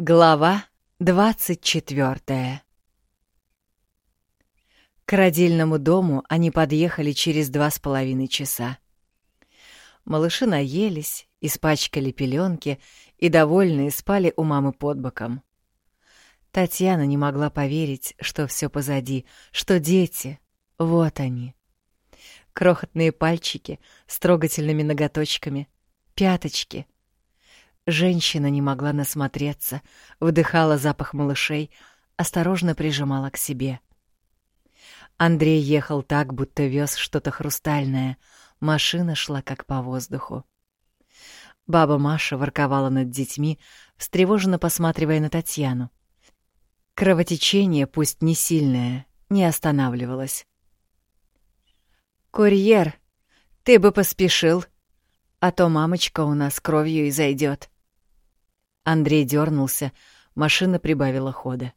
Глава двадцать четвертая К родильному дому они подъехали через два с половиной часа. Малыши наелись, испачкали пеленки и, довольные, спали у мамы под боком. Татьяна не могла поверить, что все позади, что дети, вот они. Крохотные пальчики с трогательными ноготочками, пяточки — Женщина не могла насмотреться, вдыхала запах малышей, осторожно прижимала к себе. Андрей ехал так, будто вез что-то хрустальное. Машина шла как по воздуху. Баба Маша ворковала над детьми, встревоженно посматривая на Татьяну. Кровотечение, пусть не сильное, не останавливалось. «Курьер, ты бы поспешил, а то мамочка у нас кровью и зайдет. Андрей дернулся, машина прибавила хода.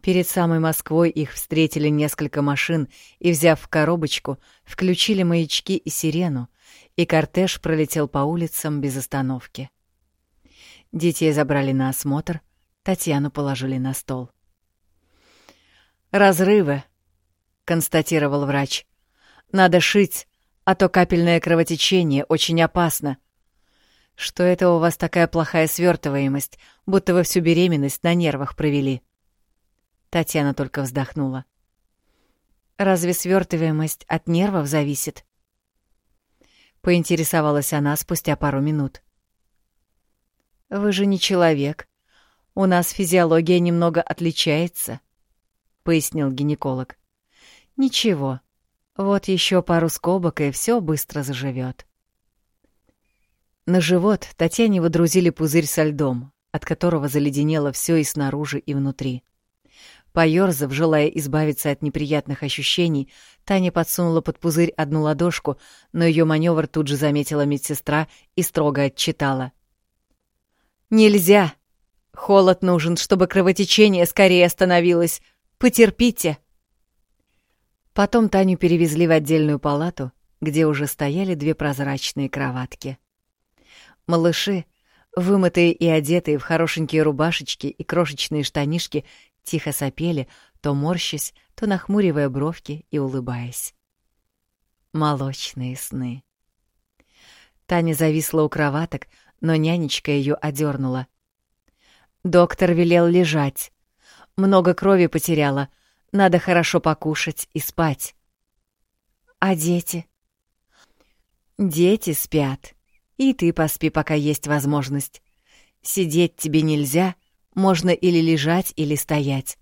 Перед самой Москвой их встретили несколько машин и, взяв в коробочку, включили маячки и сирену, и кортеж пролетел по улицам без остановки. Детей забрали на осмотр, Татьяну положили на стол. «Разрывы», — констатировал врач. «Надо шить, а то капельное кровотечение очень опасно. Что это у вас такая плохая свертываемость, будто вы всю беременность на нервах провели? Татьяна только вздохнула. Разве свертываемость от нервов зависит? Поинтересовалась она спустя пару минут. Вы же не человек. У нас физиология немного отличается, пояснил гинеколог. Ничего. Вот еще пару скобок, и все быстро заживет. На живот Татьяне водрузили пузырь со льдом, от которого заледенело все и снаружи, и внутри. Поёрзав, желая избавиться от неприятных ощущений, Таня подсунула под пузырь одну ладошку, но ее маневр тут же заметила медсестра и строго отчитала. «Нельзя! Холод нужен, чтобы кровотечение скорее остановилось. Потерпите!» Потом Таню перевезли в отдельную палату, где уже стояли две прозрачные кроватки. Малыши, вымытые и одетые в хорошенькие рубашечки и крошечные штанишки, тихо сопели, то морщась, то нахмуривая бровки и улыбаясь. Молочные сны. Таня зависла у кроваток, но нянечка ее одернула. Доктор велел лежать. Много крови потеряла. Надо хорошо покушать и спать. А дети? Дети спят. И ты поспи, пока есть возможность. Сидеть тебе нельзя, можно или лежать, или стоять.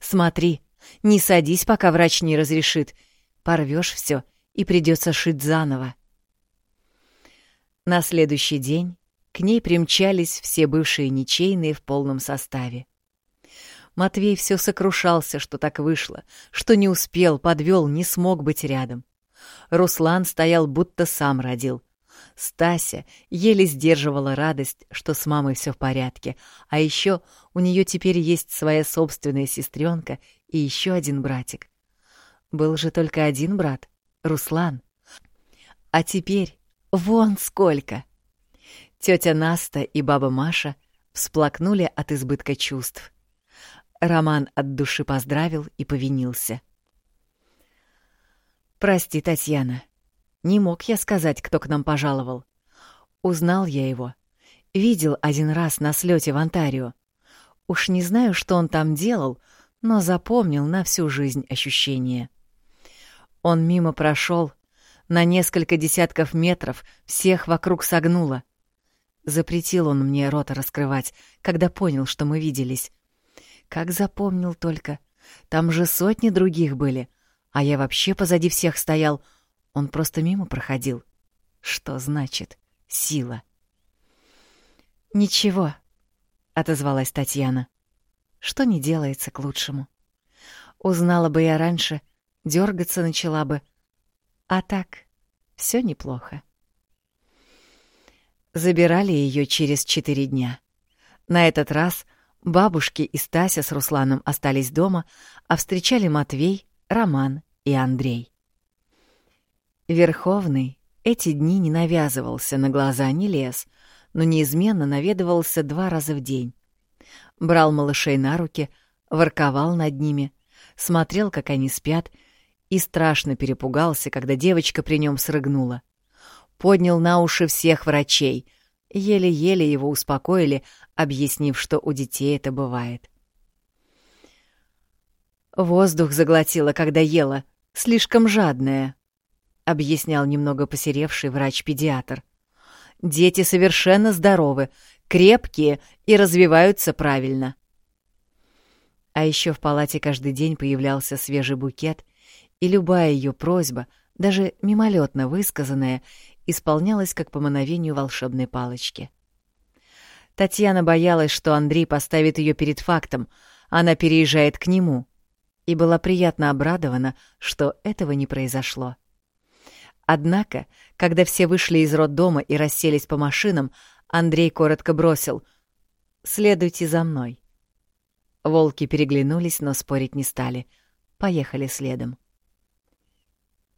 Смотри, не садись, пока врач не разрешит. Порвешь все, и придется шить заново. На следующий день к ней примчались все бывшие ничейные в полном составе. Матвей все сокрушался, что так вышло, что не успел, подвел, не смог быть рядом. Руслан стоял, будто сам родил. Стася еле сдерживала радость, что с мамой все в порядке, а еще у нее теперь есть своя собственная сестренка и еще один братик. Был же только один брат — Руслан. А теперь вон сколько! Тетя Наста и баба Маша всплакнули от избытка чувств. Роман от души поздравил и повинился. «Прости, Татьяна», не мог я сказать, кто к нам пожаловал. Узнал я его. Видел один раз на слете в Онтарио. Уж не знаю, что он там делал, но запомнил на всю жизнь ощущение. Он мимо прошел, на несколько десятков метров всех вокруг согнуло. Запретил он мне рот раскрывать, когда понял, что мы виделись. Как запомнил только. Там же сотни других были, а я вообще позади всех стоял — он просто мимо проходил. Что значит сила? «Ничего», — отозвалась Татьяна. «Что не делается к лучшему. Узнала бы я раньше, дергаться начала бы. А так, все неплохо». Забирали ее через четыре дня. На этот раз бабушки и Стася с Русланом остались дома, а встречали Матвей, Роман и Андрей. Верховный эти дни не навязывался, на глаза не лез, но неизменно наведывался два раза в день. Брал малышей на руки, ворковал над ними, смотрел, как они спят, и страшно перепугался, когда девочка при нем срыгнула. Поднял на уши всех врачей. Еле-еле его успокоили, объяснив, что у детей это бывает. «Воздух заглотила, когда ела, слишком жадная», — объяснял немного посеревший врач-педиатр. «Дети совершенно здоровы, крепкие и развиваются правильно». А еще в палате каждый день появлялся свежий букет, и любая ее просьба, даже мимолетно высказанная, исполнялась как по мановению волшебной палочки. Татьяна боялась, что Андрей поставит ее перед фактом, она переезжает к нему, и была приятно обрадована, что этого не произошло. Однако, когда все вышли из роддома и расселись по машинам, Андрей коротко бросил «Следуйте за мной». Волки переглянулись, но спорить не стали. Поехали следом.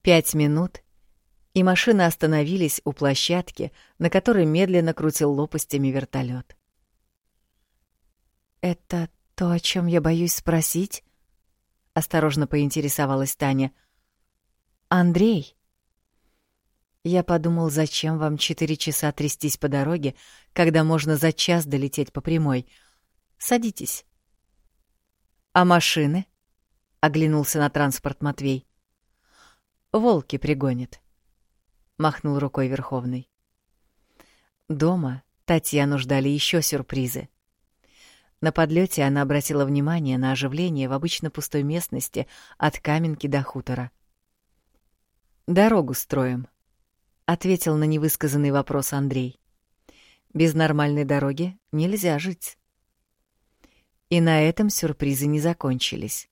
Пять минут, и машины остановились у площадки, на которой медленно крутил лопастями вертолет. «Это то, о чем я боюсь спросить?» — осторожно поинтересовалась Таня. «Андрей?» Я подумал, зачем вам четыре часа трястись по дороге, когда можно за час долететь по прямой. Садитесь. А машины? Оглянулся на транспорт Матвей. Волки пригонят. Махнул рукой Верховный. Дома Татьяну ждали еще сюрпризы. На подлете она обратила внимание на оживление в обычно пустой местности от Каменки до хутора. «Дорогу строим», — ответил на невысказанный вопрос Андрей. «Без нормальной дороги нельзя жить». И на этом сюрпризы не закончились.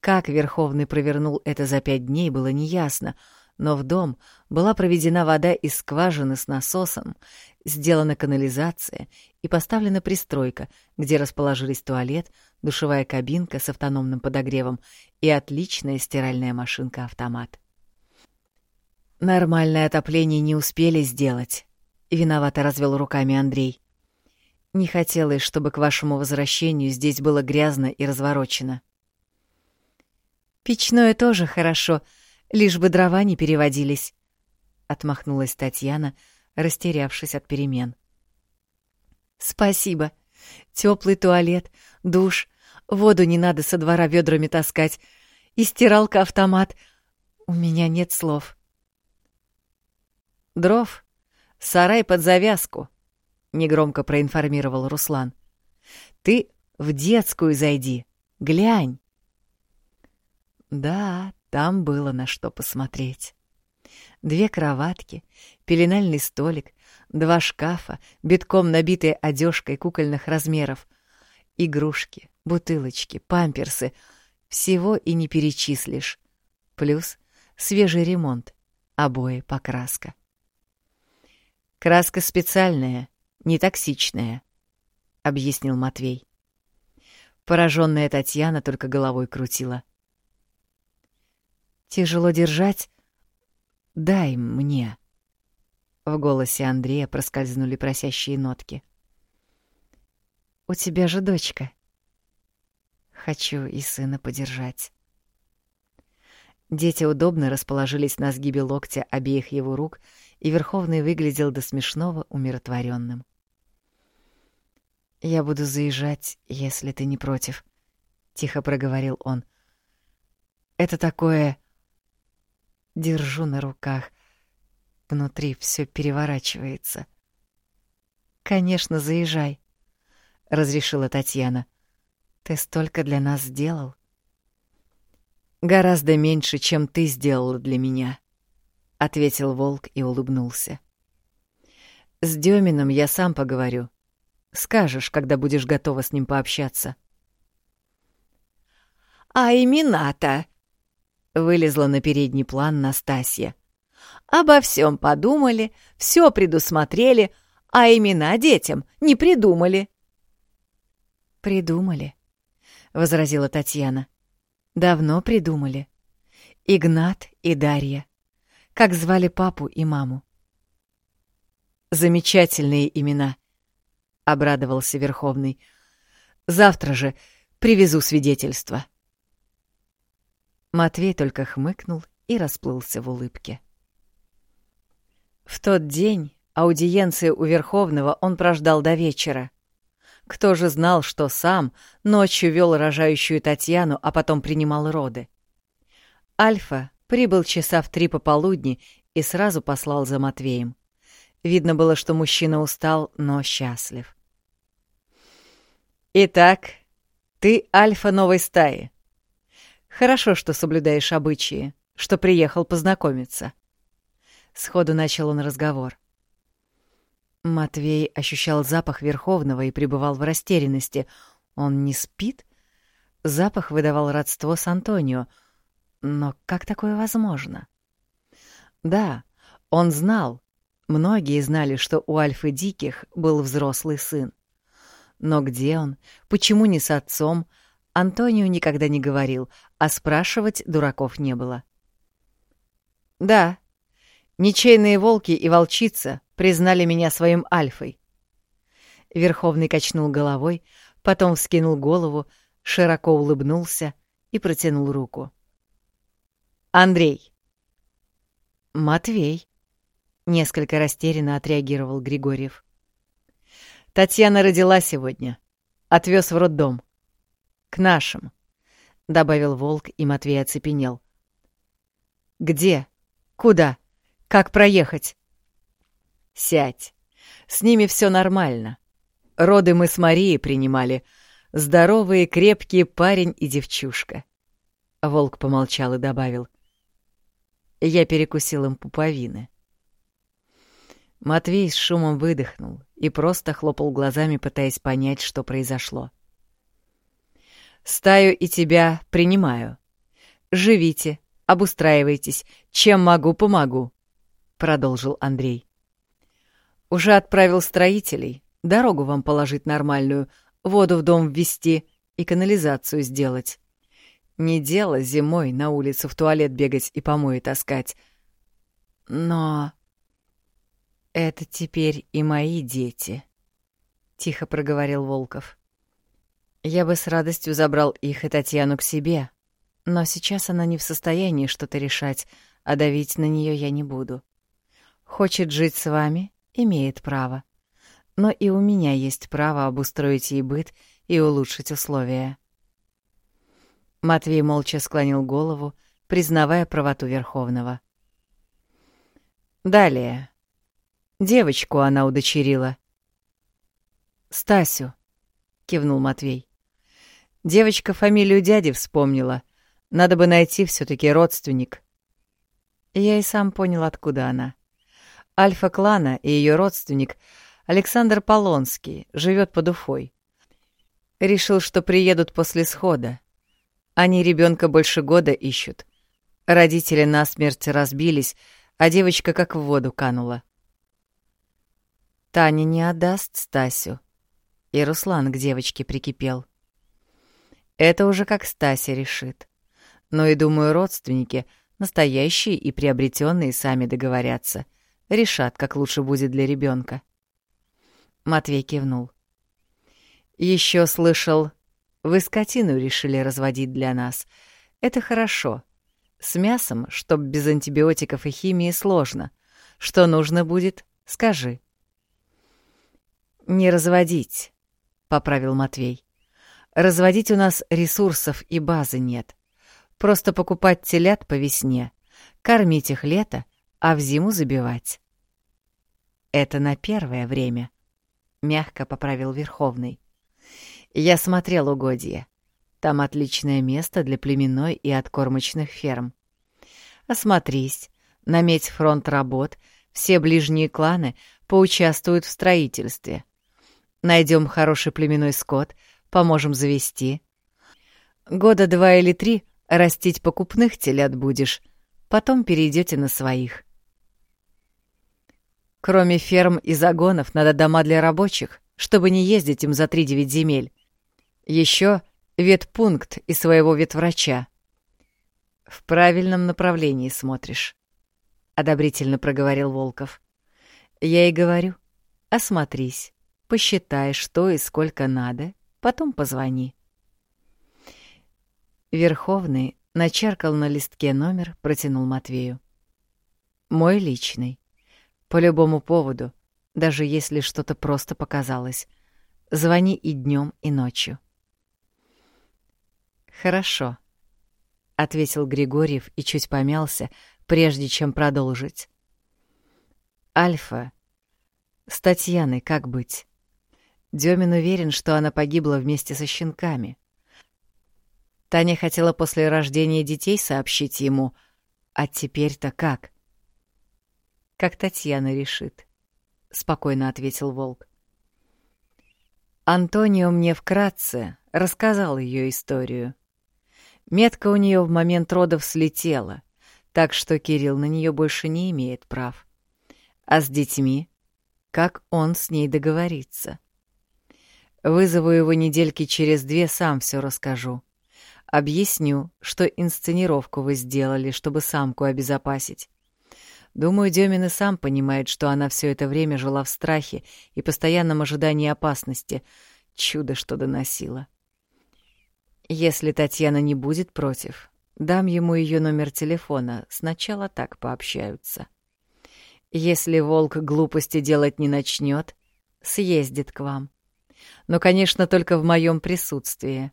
Как Верховный провернул это за пять дней, было неясно, но в дом была проведена вода из скважины с насосом, сделана канализация и поставлена пристройка, где расположились туалет, душевая кабинка с автономным подогревом и отличная стиральная машинка-автомат. «Нормальное отопление не успели сделать», — виновато развел руками Андрей. Не хотелось, чтобы к вашему возвращению здесь было грязно и разворочено. Печное тоже хорошо, лишь бы дрова не переводились, отмахнулась Татьяна, растерявшись от перемен. Спасибо. Теплый туалет, душ, воду не надо со двора ведрами таскать, и стиралка-автомат. У меня нет слов. Дров, сарай под завязку, — негромко проинформировал Руслан. «Ты в детскую зайди, глянь». Да, там было на что посмотреть. Две кроватки, пеленальный столик, два шкафа, битком набитые одежкой кукольных размеров, игрушки, бутылочки, памперсы — всего и не перечислишь. Плюс свежий ремонт, обои, покраска. Краска специальная, не токсичная, объяснил Матвей. Пораженная Татьяна только головой крутила. Тяжело держать? Дай мне. В голосе Андрея проскользнули просящие нотки. У тебя же дочка. Хочу и сына подержать. Дети удобно расположились на сгибе локтя обеих его рук, и Верховный выглядел до смешного умиротворенным. «Я буду заезжать, если ты не против», — тихо проговорил он. «Это такое...» Держу на руках. Внутри все переворачивается. «Конечно, заезжай», — разрешила Татьяна. «Ты столько для нас сделал». «Гораздо меньше, чем ты сделала для меня», — ответил Волк и улыбнулся. «С Демином я сам поговорю. Скажешь, когда будешь готова с ним пообщаться. «А имена-то?» — вылезла на передний план Настасья. «Обо всем подумали, все предусмотрели, а имена детям не придумали». «Придумали», — возразила Татьяна. «Давно придумали. Игнат и Дарья. Как звали папу и маму?» «Замечательные имена», — обрадовался Верховный. Завтра же привезу свидетельство. Матвей только хмыкнул и расплылся в улыбке. В тот день аудиенции у Верховного он прождал до вечера. Кто же знал, что сам ночью вел рожающую Татьяну, а потом принимал роды? Альфа прибыл часа в три пополудни и сразу послал за Матвеем. Видно было, что мужчина устал, но счастлив. «Итак, ты альфа новой стаи. Хорошо, что соблюдаешь обычаи, что приехал познакомиться». Сходу начал он разговор. Матвей ощущал запах Верховного и пребывал в растерянности. Он не спит? Запах выдавал родство с Антонио. Но как такое возможно? Да, он знал. Многие знали, что у Альфы Диких был взрослый сын. Но где он? Почему не с отцом? Антонио никогда не говорил, а спрашивать дураков не было. «Да, ничейные волки и волчица признали меня своим альфой». Верховный качнул головой, потом вскинул голову, широко улыбнулся и протянул руку. «Андрей». «Матвей», — несколько растерянно отреагировал Григорьев. Татьяна родила сегодня. Отвез в роддом. К нашим, — добавил Волк, и Матвей оцепенел. Где? Куда? Как проехать? Сядь. С ними все нормально. Роды мы с Марией принимали. Здоровые, крепкие парень и девчушка. Волк помолчал и добавил. Я перекусил им пуповины. Матвей с шумом выдохнул и просто хлопал глазами, пытаясь понять, что произошло. «Стаю и тебя принимаю. Живите, обустраивайтесь. Чем могу, помогу», — продолжил Андрей. «Уже отправил строителей. Дорогу вам положить нормальную, воду в дом ввести и канализацию сделать. Не дело зимой на улицу в туалет бегать и помои таскать. Но...» «Это теперь и мои дети», — тихо проговорил Волков. «Я бы с радостью забрал их и Татьяну к себе, но сейчас она не в состоянии что-то решать, а давить на нее я не буду. Хочет жить с вами — имеет право. Но и у меня есть право обустроить ей быт и улучшить условия». Матвей молча склонил голову, признавая правоту Верховного. «Далее», Девочку она удочерила. «Стасю», — кивнул Матвей. Девочка фамилию дяди вспомнила. Надо бы найти все таки родственник. Я и сам понял, откуда она. Альфа-клана и ее родственник Александр Полонский живет под Уфой. Решил, что приедут после схода. Они ребенка больше года ищут. Родители насмерть разбились, а девочка как в воду канула. Таня не отдаст Стасю. И Руслан к девочке прикипел. Это уже как Стася решит. Но и, думаю, родственники, настоящие и приобретенные, сами договорятся. Решат, как лучше будет для ребенка. Матвей кивнул. Еще слышал, вы скотину решили разводить для нас. Это хорошо. С мясом, чтоб без антибиотиков и химии, сложно. Что нужно будет, скажи. «Не разводить», — поправил Матвей. «Разводить у нас ресурсов и базы нет. Просто покупать телят по весне, кормить их лето, а в зиму забивать». «Это на первое время», — мягко поправил Верховный. «Я смотрел угодья. Там отличное место для племенной и откормочных ферм. Осмотрись, наметь фронт работ, все ближние кланы поучаствуют в строительстве. Найдем хороший племенной скот, поможем завести. Года два или три растить покупных телят будешь, потом перейдете на своих. Кроме ферм и загонов надо дома для рабочих, чтобы не ездить им за три-девять земель. Еще ветпункт и своего ветврача. В правильном направлении смотришь, — одобрительно проговорил Волков. Я и говорю, осмотрись. Посчитай, что и сколько надо, Потом позвони. Верховный начеркал на листке номер, протянул Матвею. Мой личный. По любому поводу, даже если что-то просто показалось. Звони и днем, и ночью. Хорошо, ответил Григорьев и чуть помялся, прежде чем продолжить. Альфа. С Татьяной как быть? Демин уверен, что она погибла вместе со щенками. Таня хотела после рождения детей сообщить ему, а теперь-то как? Как Татьяна решит, — спокойно ответил Волк. Антонио мне вкратце рассказал ее историю. Метка у нее в момент родов слетела, так что Кирилл на нее больше не имеет прав. А с детьми? Как он с ней договорится? Вызову его недельки через две, сам все расскажу. Объясню, что инсценировку вы сделали, чтобы самку обезопасить. Думаю, Демин и сам понимает, что она все это время жила в страхе и постоянном ожидании опасности. Чудо, что доносила. Если Татьяна не будет против, дам ему ее номер телефона, сначала так пообщаются. Если волк глупости делать не начнет, съездит к вам. Но, конечно, только в моем присутствии.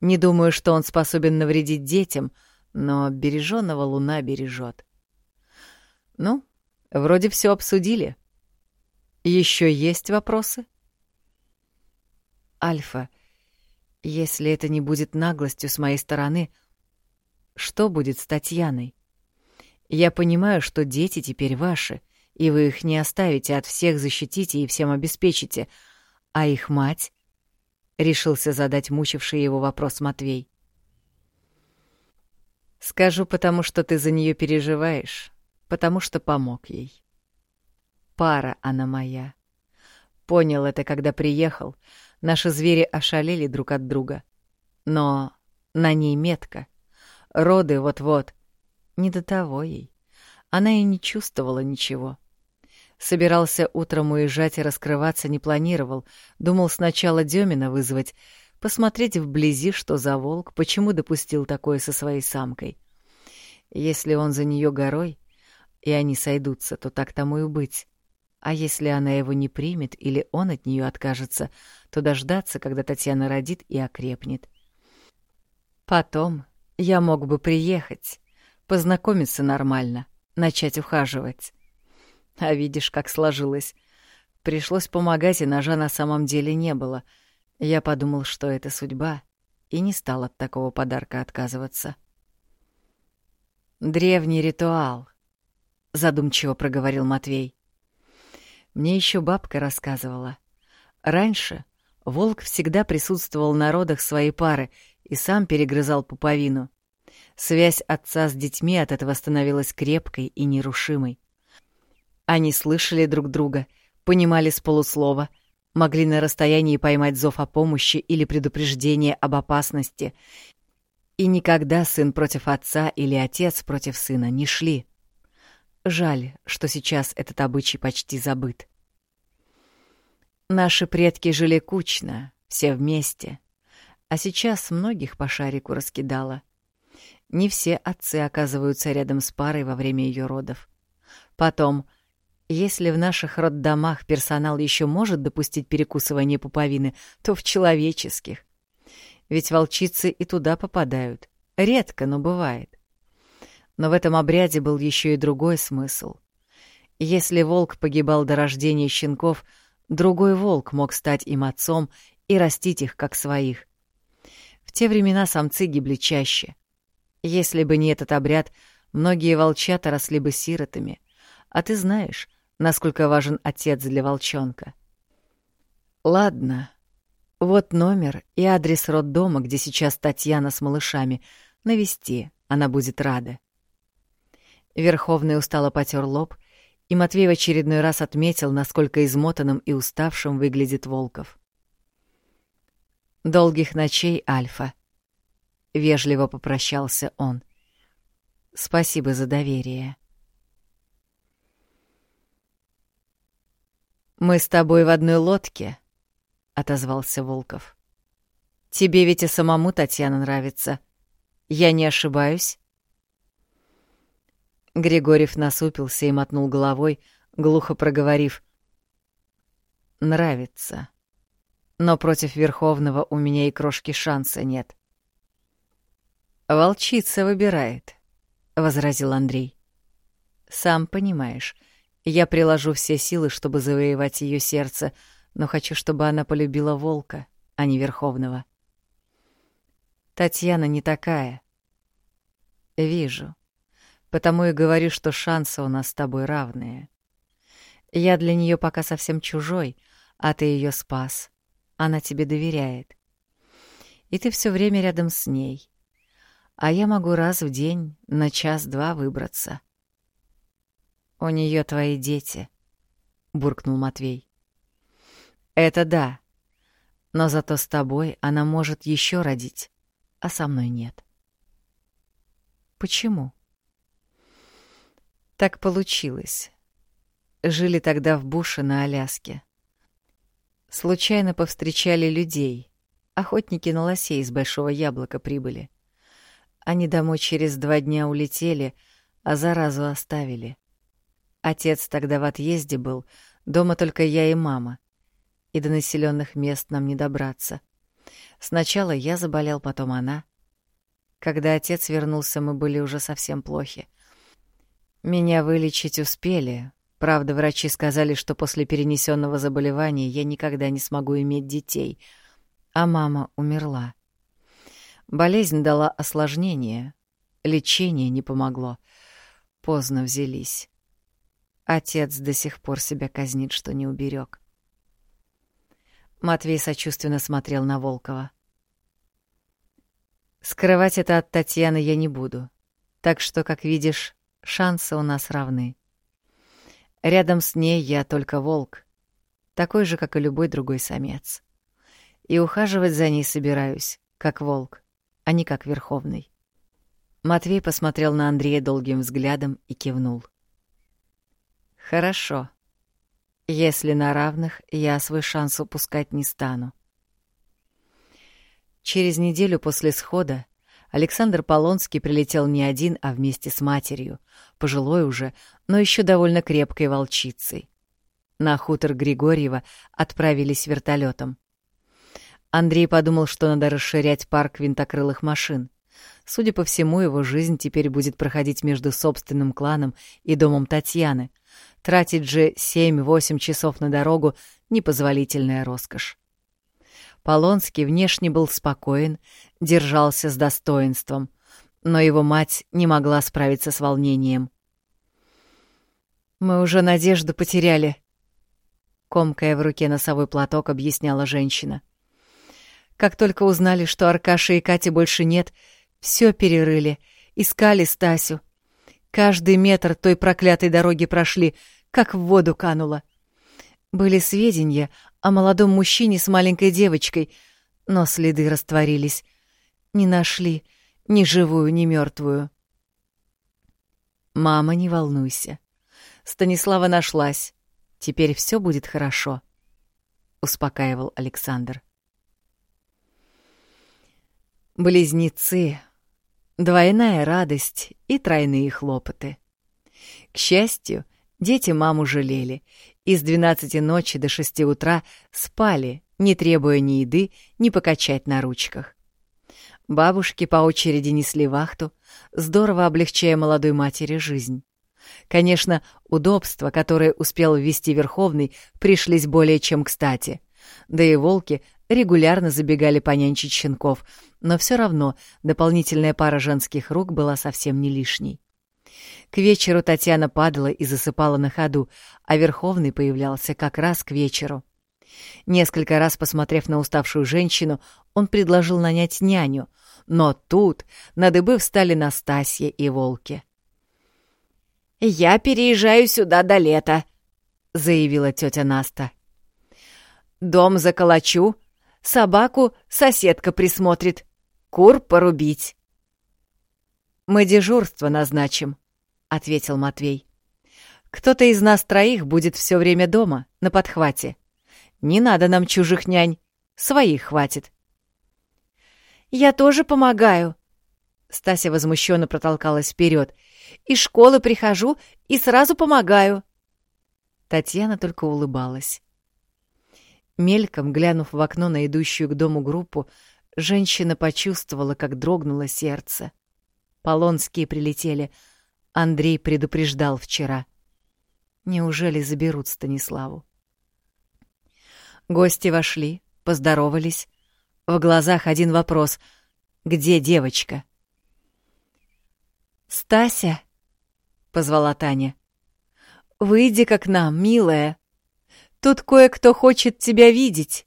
Не думаю, что он способен навредить детям, но береженного луна бережет. Ну, вроде все обсудили. Еще есть вопросы? Альфа, если это не будет наглостью с моей стороны, что будет с Татьяной? Я понимаю, что дети теперь ваши, и вы их не оставите, от всех защитите и всем обеспечите. А их мать? — решился задать мучивший его вопрос Матвей. «Скажу, потому что ты за нее переживаешь, потому что помог ей. Пара она моя. Понял это, когда приехал. Наши звери ошалели друг от друга. Но на ней метка. Роды вот-вот. Не до того ей. Она и не чувствовала ничего. Собирался утром уезжать и раскрываться не планировал. Думал сначала Демина вызвать, посмотреть вблизи, что за волк, почему допустил такое со своей самкой. Если он за нее горой, и они сойдутся, то так тому и быть. А если она его не примет или он от нее откажется, то дождаться, когда Татьяна родит и окрепнет. Потом я мог бы приехать, познакомиться нормально, начать ухаживать. А видишь, как сложилось. Пришлось помогать, и ножа на самом деле не было. Я подумал, что это судьба, и не стал от такого подарка отказываться. «Древний ритуал», — задумчиво проговорил Матвей. «Мне еще бабка рассказывала. Раньше волк всегда присутствовал на родах своей пары и сам перегрызал пуповину. Связь отца с детьми от этого становилась крепкой и нерушимой. Они слышали друг друга, понимали с полуслова, могли на расстоянии поймать зов о помощи или предупреждение об опасности. И никогда сын против отца или отец против сына не шли. Жаль, что сейчас этот обычай почти забыт. Наши предки жили кучно, все вместе, а сейчас многих по шарику раскидало. Не все отцы оказываются рядом с парой во время ее родов. Потом если в наших роддомах персонал еще может допустить перекусывание пуповины, то в человеческих. Ведь волчицы и туда попадают. Редко, но бывает. Но в этом обряде был еще и другой смысл. Если волк погибал до рождения щенков, другой волк мог стать им отцом и растить их как своих. В те времена самцы гибли чаще. Если бы не этот обряд, многие волчата росли бы сиротами. А ты знаешь, насколько важен отец для волчонка. Ладно, вот номер и адрес роддома, где сейчас Татьяна с малышами. Навести, она будет рада. Верховный устало потер лоб, и Матвей в очередной раз отметил, насколько измотанным и уставшим выглядит Волков. «Долгих ночей, Альфа», — вежливо попрощался он. «Спасибо за доверие». «Мы с тобой в одной лодке», — отозвался Волков. Тебе ведь и самому Татьяна нравится. Я не ошибаюсь?» Григорьев насупился и мотнул головой, глухо проговорив. «Нравится. Но против Верховного у меня и крошки шанса нет». «Волчица выбирает», — возразил Андрей. «Сам понимаешь, я приложу все силы, чтобы завоевать ее сердце, но хочу, чтобы она полюбила волка, а не Верховного». Татьяна не такая. Вижу. Потому и говорю, что шансы у нас с тобой равные. Я для нее пока совсем чужой, а ты ее спас. Она тебе доверяет. И ты все время рядом с ней. А я могу раз в день на час-два выбраться. У нее твои дети, буркнул Матвей. Это да. Но зато с тобой она может еще родить а со мной нет. Почему? Так получилось. Жили тогда в буше на Аляске. Случайно повстречали людей. Охотники на лосей из Большого Яблока прибыли. Они домой через два дня улетели, а заразу оставили. Отец тогда в отъезде был, дома только я и мама. И до населенных мест нам не добраться — Сначала я заболел, потом она. Когда отец вернулся, мы были уже совсем плохи. Меня вылечить успели. Правда, врачи сказали, что после перенесенного заболевания я никогда не смогу иметь детей. А мама умерла. Болезнь дала осложнение. Лечение не помогло. Поздно взялись. Отец до сих пор себя казнит, что не уберег. Матвей сочувственно смотрел на Волкова. Скрывать это от Татьяны я не буду. Так что, как видишь, шансы у нас равны. Рядом с ней я только волк, такой же, как и любой другой самец. И ухаживать за ней собираюсь, как волк, а не как верховный. Матвей посмотрел на Андрея долгим взглядом и кивнул. «Хорошо», если на равных, я свой шанс упускать не стану. Через неделю после схода Александр Полонский прилетел не один, а вместе с матерью, пожилой уже, но еще довольно крепкой волчицей. На хутор Григорьева отправились вертолетом. Андрей подумал, что надо расширять парк винтокрылых машин. Судя по всему, его жизнь теперь будет проходить между собственным кланом и домом Татьяны — Тратить же 7-8 часов на дорогу — непозволительная роскошь. Полонский внешне был спокоен, держался с достоинством, но его мать не могла справиться с волнением. «Мы уже надежду потеряли», — комкая в руке носовой платок, объясняла женщина. «Как только узнали, что Аркаши и Кати больше нет, все перерыли, искали Стасю. Каждый метр той проклятой дороги прошли, как в воду кануло. Были сведения о молодом мужчине с маленькой девочкой, но следы растворились. Не нашли ни живую, ни мертвую. «Мама, не волнуйся. Станислава нашлась. Теперь все будет хорошо», — успокаивал Александр. Близнецы Двойная радость и тройные хлопоты. К счастью, дети маму жалели, и с двенадцати ночи до шести утра спали, не требуя ни еды, ни покачать на ручках. Бабушки по очереди несли вахту, здорово облегчая молодой матери жизнь. Конечно, удобства, которые успел ввести Верховный, пришлись более чем кстати. Да и волки регулярно забегали понянчить щенков, но все равно дополнительная пара женских рук была совсем не лишней. К вечеру Татьяна падала и засыпала на ходу, а Верховный появлялся как раз к вечеру. Несколько раз посмотрев на уставшую женщину, он предложил нанять няню, но тут на дыбы встали Настасья и Волки. «Я переезжаю сюда до лета», — заявила тетя Наста. «Дом заколочу, Собаку соседка присмотрит. Кур порубить. «Мы дежурство назначим», — ответил Матвей. «Кто-то из нас троих будет все время дома, на подхвате. Не надо нам чужих нянь, своих хватит». Я тоже помогаю. Стася возмущенно протолкалась вперед. Из школы прихожу и сразу помогаю. Татьяна только улыбалась. Мельком глянув в окно на идущую к дому группу, женщина почувствовала, как дрогнуло сердце. Полонские прилетели. Андрей предупреждал вчера. Неужели заберут Станиславу? Гости вошли, поздоровались. В глазах один вопрос. «Где девочка?» «Стася!» — позвала Таня. «Выйди-ка к нам, милая. Тут кое-кто хочет тебя видеть».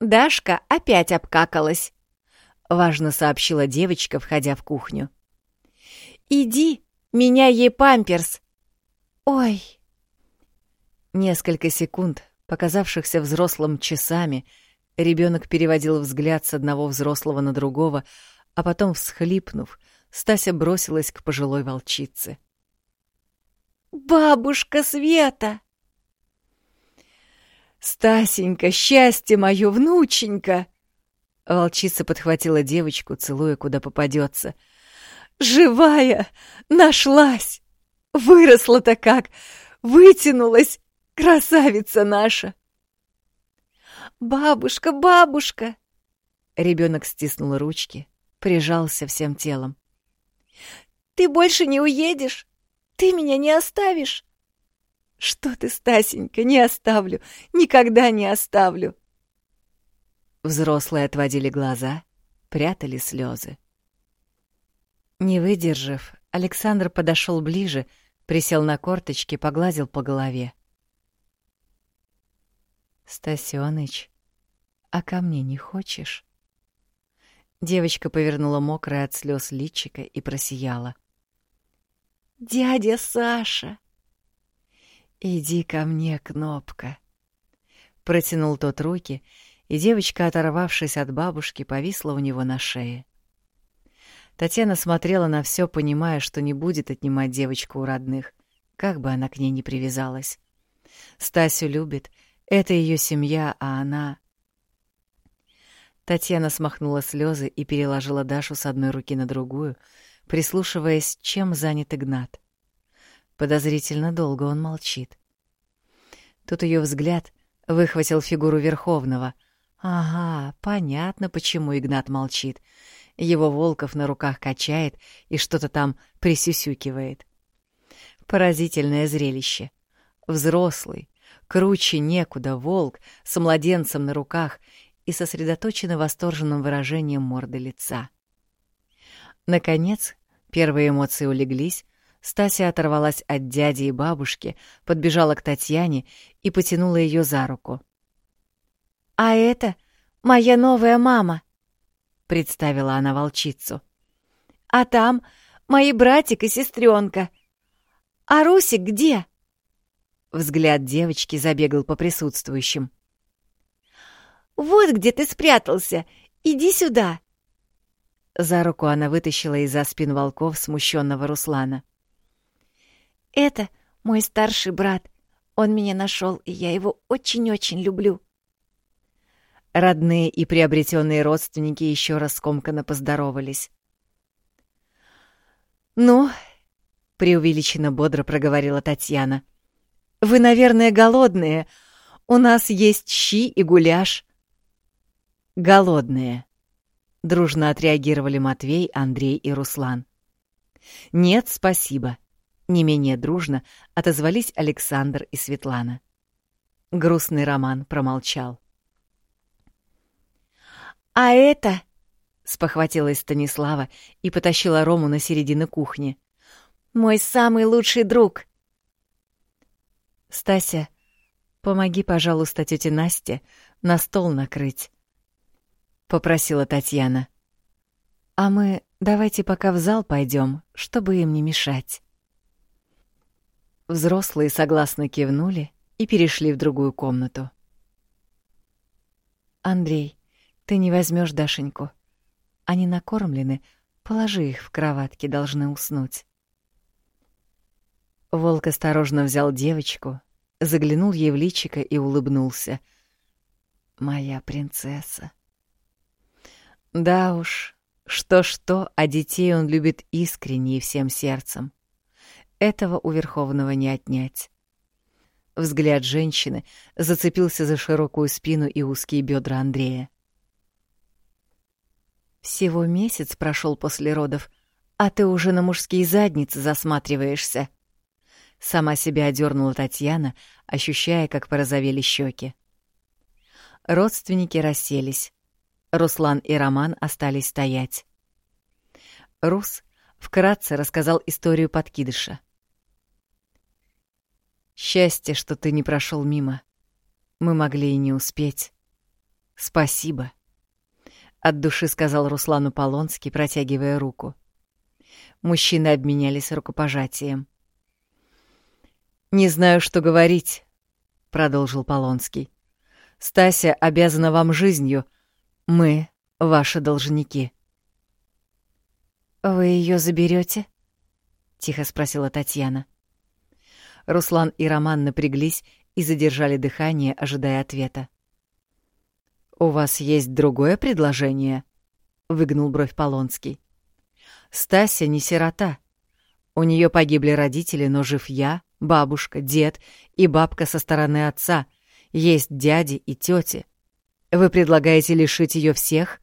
Дашка опять обкакалась, — важно сообщила девочка, входя в кухню. «Иди, меняй ей памперс». «Ой!» Несколько секунд, показавшихся взрослым часами, ребенок переводил взгляд с одного взрослого на другого, а потом, всхлипнув, Стася бросилась к пожилой волчице. «Бабушка Света!» «Стасенька, счастье мое, внученька!» Волчица подхватила девочку, целуя, куда попадется. «Живая! Нашлась! Выросла-то как! Вытянулась! Красавица наша!» «Бабушка, бабушка!» Ребенок стиснул ручки, прижался всем телом. Ты больше не уедешь? Ты меня не оставишь?» «Что ты, Стасенька, не оставлю, никогда не оставлю!» Взрослые отводили глаза, прятали слезы. Не выдержав, Александр подошел ближе, присел на корточки, погладил по голове. «Стасёныч, а ко мне не хочешь?» Девочка повернула мокрое от слез личико и просияла. «Дядя Саша!» «Иди ко мне, Кнопка!» Протянул тот руки, и девочка, оторвавшись от бабушки, повисла у него на шее. Татьяна смотрела на все, понимая, что не будет отнимать девочку у родных, как бы она к ней ни привязалась. Стасю любит, это ее семья, а она... Татьяна смахнула слезы и переложила Дашу с одной руки на другую, прислушиваясь, чем занят Игнат. Подозрительно долго он молчит. Тут ее взгляд выхватил фигуру Верховного. Ага, понятно, почему Игнат молчит. Его Волков на руках качает и что-то там присюсюкивает. Поразительное зрелище. Взрослый, круче некуда волк с младенцем на руках и сосредоточенно восторженным выражением морды лица. Наконец, первые эмоции улеглись, Стася оторвалась от дяди и бабушки, подбежала к Татьяне и потянула ее за руку. «А это моя новая мама», — представила она волчицу. «А там мои братик и сестренка. А Русик где?» Взгляд девочки забегал по присутствующим. «Вот где ты спрятался! Иди сюда!» За руку она вытащила из-за спин волков смущенного Руслана. «Это мой старший брат. Он меня нашел, и я его очень-очень люблю». Родные и приобретенные родственники еще раз скомканно поздоровались. «Ну», — преувеличенно бодро проговорила Татьяна, — «вы, наверное, голодные. У нас есть щи и гуляш». «Голодные», — дружно отреагировали Матвей, Андрей и Руслан. «Нет, спасибо», не менее дружно отозвались Александр и Светлана. Грустный Роман промолчал. «А это...» — спохватилась Станислава и потащила Рому на середину кухни. «Мой самый лучший друг!» «Стася, помоги, пожалуйста, тете Насте на стол накрыть», — попросила Татьяна. «А мы давайте пока в зал пойдем, чтобы им не мешать». Взрослые согласно кивнули и перешли в другую комнату. «Андрей, ты не возьмешь Дашеньку. Они накормлены, положи их в кроватки, должны уснуть». Волк осторожно взял девочку, заглянул ей в личико и улыбнулся. «Моя принцесса». Да уж, что-что, а детей он любит искренне и всем сердцем. Этого у Верховного не отнять. Взгляд женщины зацепился за широкую спину и узкие бедра Андрея. «Всего месяц прошел после родов, а ты уже на мужские задницы засматриваешься». Сама себя одернула Татьяна, ощущая, как порозовели щеки. Родственники расселись. Руслан и Роман остались стоять. Рус вкратце рассказал историю подкидыша. «Счастье, что ты не прошел мимо. Мы могли и не успеть. Спасибо», — от души сказал Руслану Полонский, протягивая руку. Мужчины обменялись рукопожатием. «Не знаю, что говорить», — продолжил Полонский. «Стася обязана вам жизнью, мы ваши должники. Вы ее заберете? тихо спросила Татьяна. Руслан и Роман напряглись и задержали дыхание, ожидая ответа. У вас есть другое предложение? выгнул бровь Полонский. Стася не сирота. У нее погибли родители, но жив я, бабушка, дед и бабка со стороны отца. Есть дяди и тети. Вы предлагаете лишить ее всех?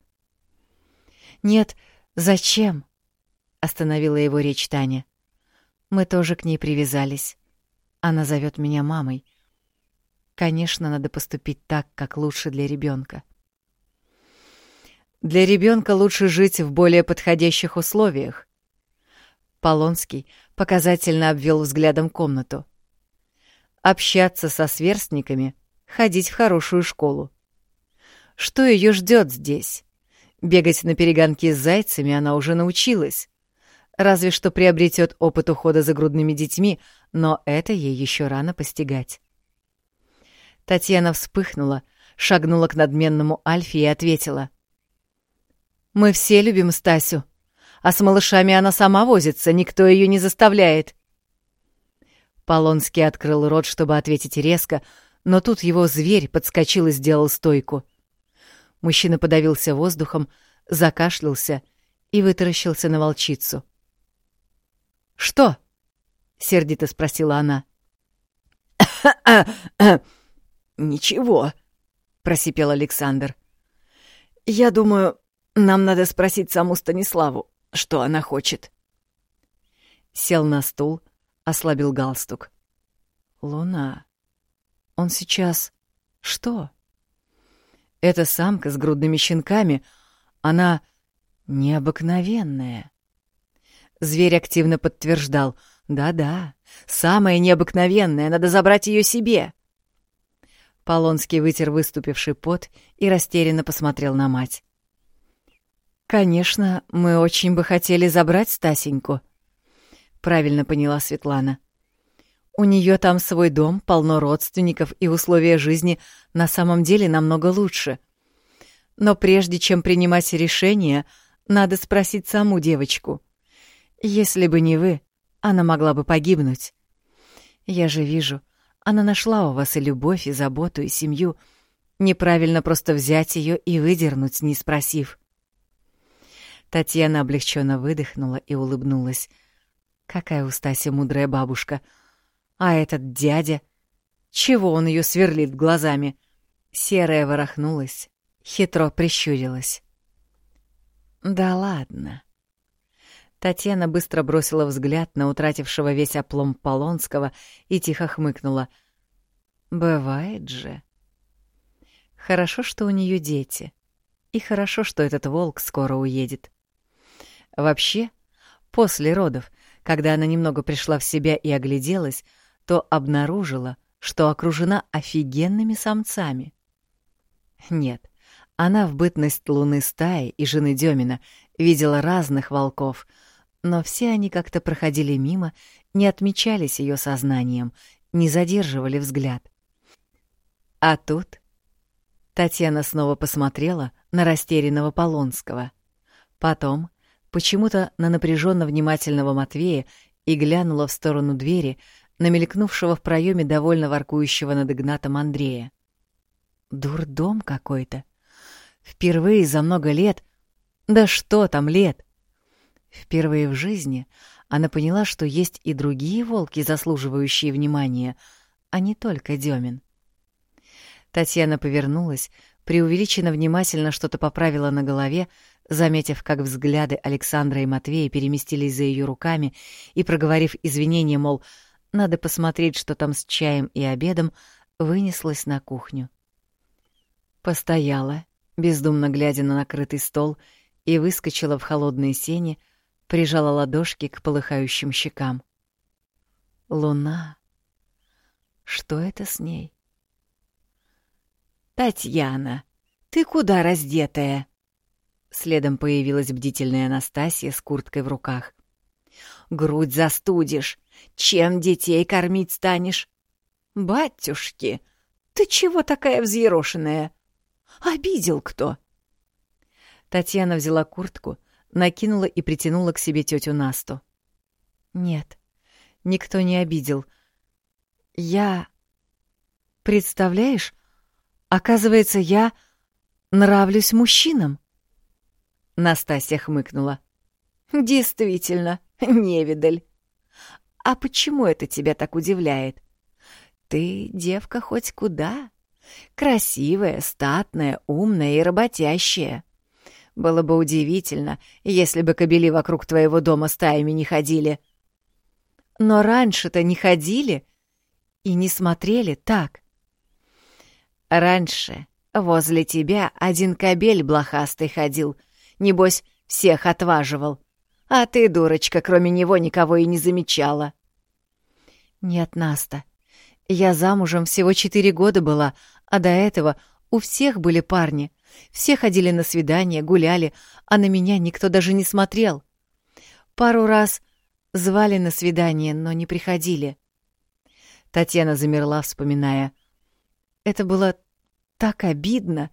Нет, зачем? Остановила его речь Таня. Мы тоже к ней привязались. Она зовет меня мамой. Конечно, надо поступить так, как лучше для ребенка. Для ребенка лучше жить в более подходящих условиях. Полонский показательно обвел взглядом комнату. Общаться со сверстниками, ходить в хорошую школу. Что ее ждет здесь? Бегать на перегонки с зайцами она уже научилась. Разве что приобретет опыт ухода за грудными детьми, но это ей еще рано постигать. Татьяна вспыхнула, шагнула к надменному Альфе и ответила. «Мы все любим Стасю, а с малышами она сама возится, никто ее не заставляет». Полонский открыл рот, чтобы ответить резко, но тут его зверь подскочил и сделал стойку — Мужчина подавился воздухом, закашлялся и вытаращился на волчицу. «Что?» — сердито спросила она. «Ничего», — просипел Александр. «Я думаю, нам надо спросить саму Станиславу, что она хочет». Сел на стул, ослабил галстук. «Луна. Он сейчас... Что?» Эта самка с грудными щенками, она необыкновенная. Зверь активно подтверждал. «Да-да, самая необыкновенная, надо забрать ее себе». Полонский вытер выступивший пот и растерянно посмотрел на мать. «Конечно, мы очень бы хотели забрать Стасеньку», — правильно поняла Светлана. У нее там свой дом, полно родственников, и условия жизни на самом деле намного лучше. Но прежде чем принимать решение, надо спросить саму девочку. Если бы не вы, она могла бы погибнуть. Я же вижу, она нашла у вас и любовь, и заботу, и семью. Неправильно просто взять ее и выдернуть, не спросив. Татьяна облегченно выдохнула и улыбнулась. Какая у Стаси мудрая бабушка — а этот дядя... Чего он ее сверлит глазами? Серая ворохнулась, хитро прищурилась. «Да ладно». Татьяна быстро бросила взгляд на утратившего весь оплом Полонского и тихо хмыкнула. «Бывает же». Хорошо, что у нее дети. И хорошо, что этот волк скоро уедет. Вообще, после родов, когда она немного пришла в себя и огляделась, то обнаружила, что окружена офигенными самцами. Нет, она в бытность луны стаи и жены Демина видела разных волков, но все они как-то проходили мимо, не отмечались ее сознанием, не задерживали взгляд. А тут Татьяна снова посмотрела на растерянного Полонского. Потом почему-то на напряженно внимательного Матвея и глянула в сторону двери, на мелькнувшего в проеме довольно воркующего над Игнатом Андрея. Дурдом какой-то. Впервые за много лет Да что там лет? Впервые в жизни она поняла, что есть и другие волки, заслуживающие внимания, а не только Демин. Татьяна повернулась, преувеличенно внимательно что-то поправила на голове, заметив, как взгляды Александра и Матвея переместились за ее руками, и, проговорив извинения, мол, надо посмотреть, что там с чаем и обедом, вынеслась на кухню. Постояла, бездумно глядя на накрытый стол, и выскочила в холодные сени, прижала ладошки к полыхающим щекам. Луна. Что это с ней? «Татьяна, ты куда раздетая?» Следом появилась бдительная Анастасия с курткой в руках. «Грудь застудишь. Чем детей кормить станешь?» «Батюшки, ты чего такая взъерошенная? Обидел кто?» Татьяна взяла куртку, накинула и притянула к себе тетю Насту. «Нет, никто не обидел. Я... Представляешь, оказывается, я нравлюсь мужчинам». Настасья хмыкнула. «Действительно, невидаль. А почему это тебя так удивляет? Ты девка хоть куда? Красивая, статная, умная и работящая. Было бы удивительно, если бы кобели вокруг твоего дома стаями не ходили. Но раньше-то не ходили и не смотрели так. Раньше возле тебя один кобель блохастый ходил — Небось, всех отваживал. А ты, дурочка, кроме него никого и не замечала. Нет, Наста, я замужем всего четыре года была, а до этого у всех были парни. Все ходили на свидания, гуляли, а на меня никто даже не смотрел. Пару раз звали на свидание, но не приходили. Татьяна замерла, вспоминая. Это было так обидно.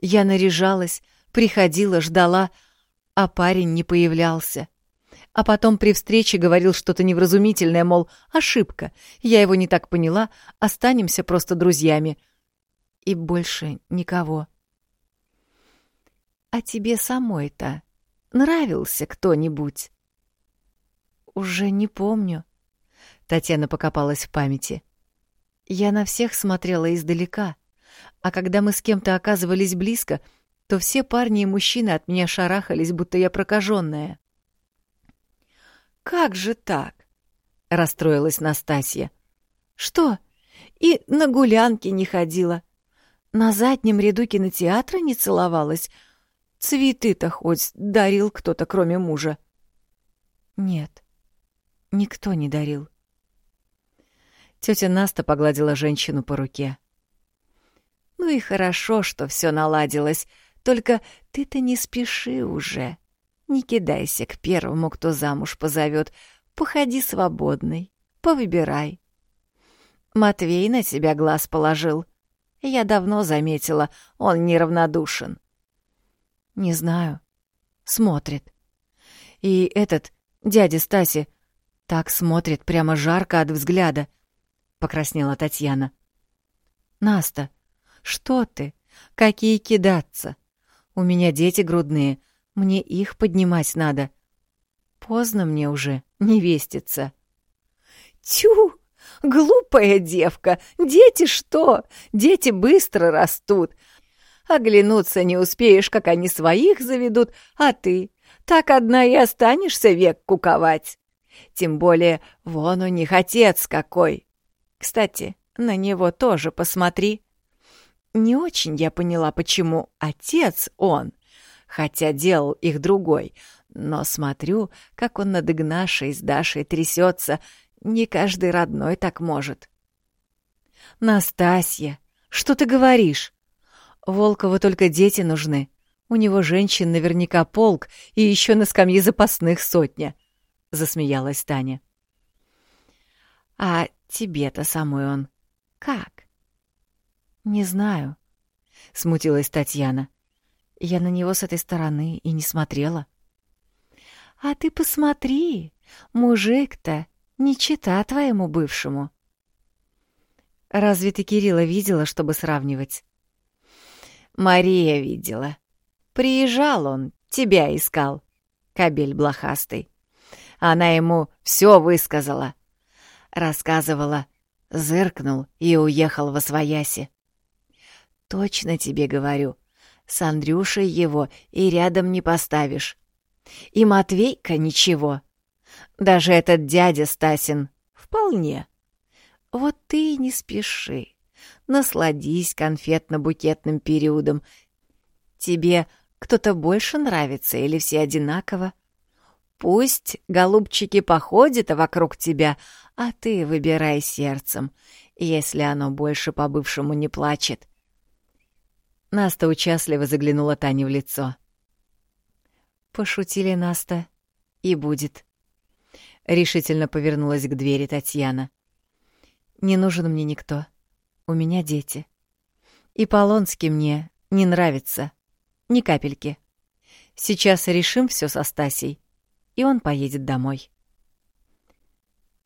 Я наряжалась, Приходила, ждала, а парень не появлялся. А потом при встрече говорил что-то невразумительное, мол, ошибка, я его не так поняла, останемся просто друзьями. И больше никого. А тебе самой-то нравился кто-нибудь? Уже не помню. Татьяна покопалась в памяти. Я на всех смотрела издалека, а когда мы с кем-то оказывались близко — то все парни и мужчины от меня шарахались, будто я прокаженная. «Как же так?» — расстроилась Настасья. «Что? И на гулянки не ходила? На заднем ряду кинотеатра не целовалась? Цветы-то хоть дарил кто-то, кроме мужа?» «Нет, никто не дарил». Тетя Наста погладила женщину по руке. «Ну и хорошо, что все наладилось. Только ты-то не спеши уже. Не кидайся к первому, кто замуж позовет. Походи свободный, повыбирай. Матвей на тебя глаз положил. Я давно заметила, он неравнодушен. Не знаю. Смотрит. И этот, дядя Стаси, так смотрит прямо жарко от взгляда, — покраснела Татьяна. Наста, что ты? Какие кидаться? У меня дети грудные, мне их поднимать надо. Поздно мне уже, невеститься. Тю, глупая девка, дети что? Дети быстро растут. Оглянуться не успеешь, как они своих заведут, а ты так одна и останешься век куковать. Тем более вон у них отец какой. Кстати, на него тоже посмотри. Не очень я поняла, почему отец он, хотя делал их другой, но смотрю, как он над Игнашей с Дашей трясется, не каждый родной так может. «Настасья, что ты говоришь? Волкову только дети нужны. У него женщин наверняка полк и еще на скамье запасных сотня», — засмеялась Таня. «А тебе-то самой он как?» «Не знаю», — смутилась Татьяна. «Я на него с этой стороны и не смотрела». «А ты посмотри, мужик-то не чита твоему бывшему». «Разве ты Кирилла видела, чтобы сравнивать?» «Мария видела. Приезжал он, Тебя искал, кабель блохастый. Она ему все высказала. Рассказывала, зыркнул и уехал во свояси. Точно тебе говорю, с Андрюшей его и рядом не поставишь. И Матвейка ничего. Даже этот дядя Стасин вполне. Вот ты не спеши. Насладись конфетно-букетным периодом. Тебе кто-то больше нравится или все одинаково? Пусть голубчики походят вокруг тебя, а ты выбирай сердцем, если оно больше по-бывшему не плачет. Наста участливо заглянула Тане в лицо. «Пошутили, Наста, и будет». Решительно повернулась к двери Татьяна. «Не нужен мне никто. У меня дети. И Полонский мне не нравится. Ни капельки. Сейчас решим все со Стасей, и он поедет домой».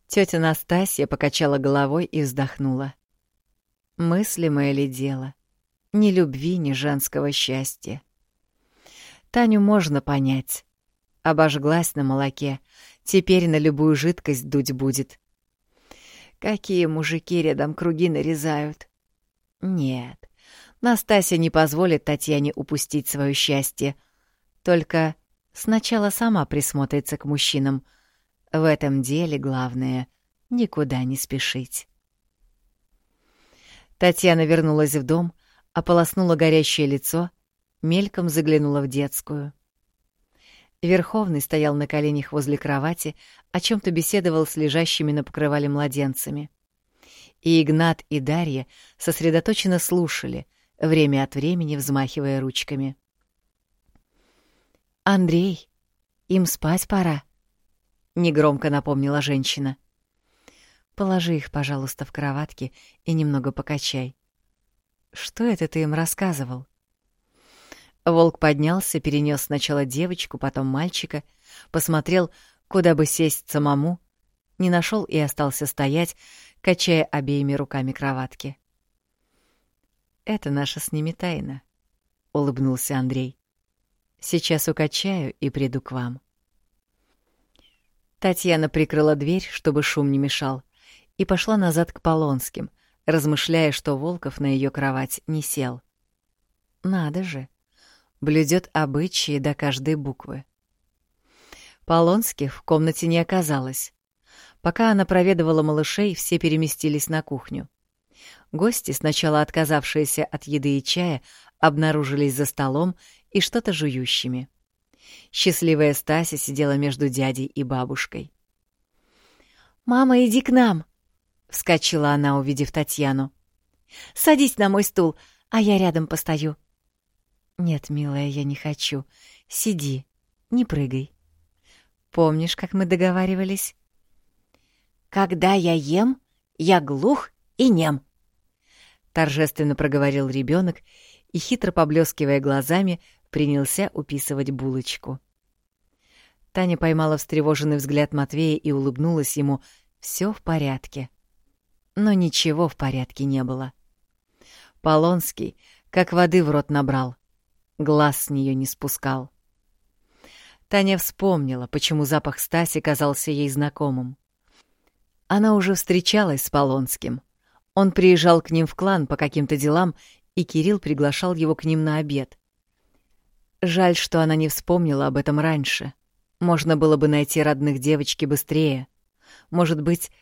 Тетя Настасья покачала головой и вздохнула. Мыслимое ли дело? Ни любви, ни женского счастья. Таню можно понять. Обожглась на молоке, теперь на любую жидкость дуть будет. Какие мужики рядом круги нарезают. Нет, Настасья не позволит Татьяне упустить свое счастье. Только сначала сама присмотрится к мужчинам. В этом деле главное — никуда не спешить. Татьяна вернулась в дом, ополоснула горящее лицо, мельком заглянула в детскую. Верховный стоял на коленях возле кровати, о чем то беседовал с лежащими на покрывале младенцами. И Игнат, и Дарья сосредоточенно слушали, время от времени взмахивая ручками. «Андрей, им спать пора», — негромко напомнила женщина. «Положи их, пожалуйста, в кроватки и немного покачай. Что это ты им рассказывал? Волк поднялся, перенес сначала девочку, потом мальчика, посмотрел, куда бы сесть самому, не нашел и остался стоять, качая обеими руками кроватки. «Это наша с ними тайна», — улыбнулся Андрей. «Сейчас укачаю и приду к вам». Татьяна прикрыла дверь, чтобы шум не мешал, и пошла назад к Полонским, размышляя, что Волков на ее кровать не сел. Надо же, блюдет обычаи до каждой буквы. Полонских в комнате не оказалось. Пока она проведывала малышей, все переместились на кухню. Гости, сначала отказавшиеся от еды и чая, обнаружились за столом и что-то жующими. Счастливая Стася сидела между дядей и бабушкой. «Мама, иди к нам!» — вскочила она, увидев Татьяну. «Садись на мой стул, а я рядом постою». «Нет, милая, я не хочу. Сиди, не прыгай. Помнишь, как мы договаривались?» «Когда я ем, я глух и нем», — торжественно проговорил ребенок и, хитро поблескивая глазами, принялся уписывать булочку. Таня поймала встревоженный взгляд Матвея и улыбнулась ему. «Все в порядке» но ничего в порядке не было. Полонский как воды в рот набрал, глаз с нее не спускал. Таня вспомнила, почему запах Стаси казался ей знакомым. Она уже встречалась с Полонским. Он приезжал к ним в клан по каким-то делам, и Кирилл приглашал его к ним на обед. Жаль, что она не вспомнила об этом раньше. Можно было бы найти родных девочки быстрее. Может быть,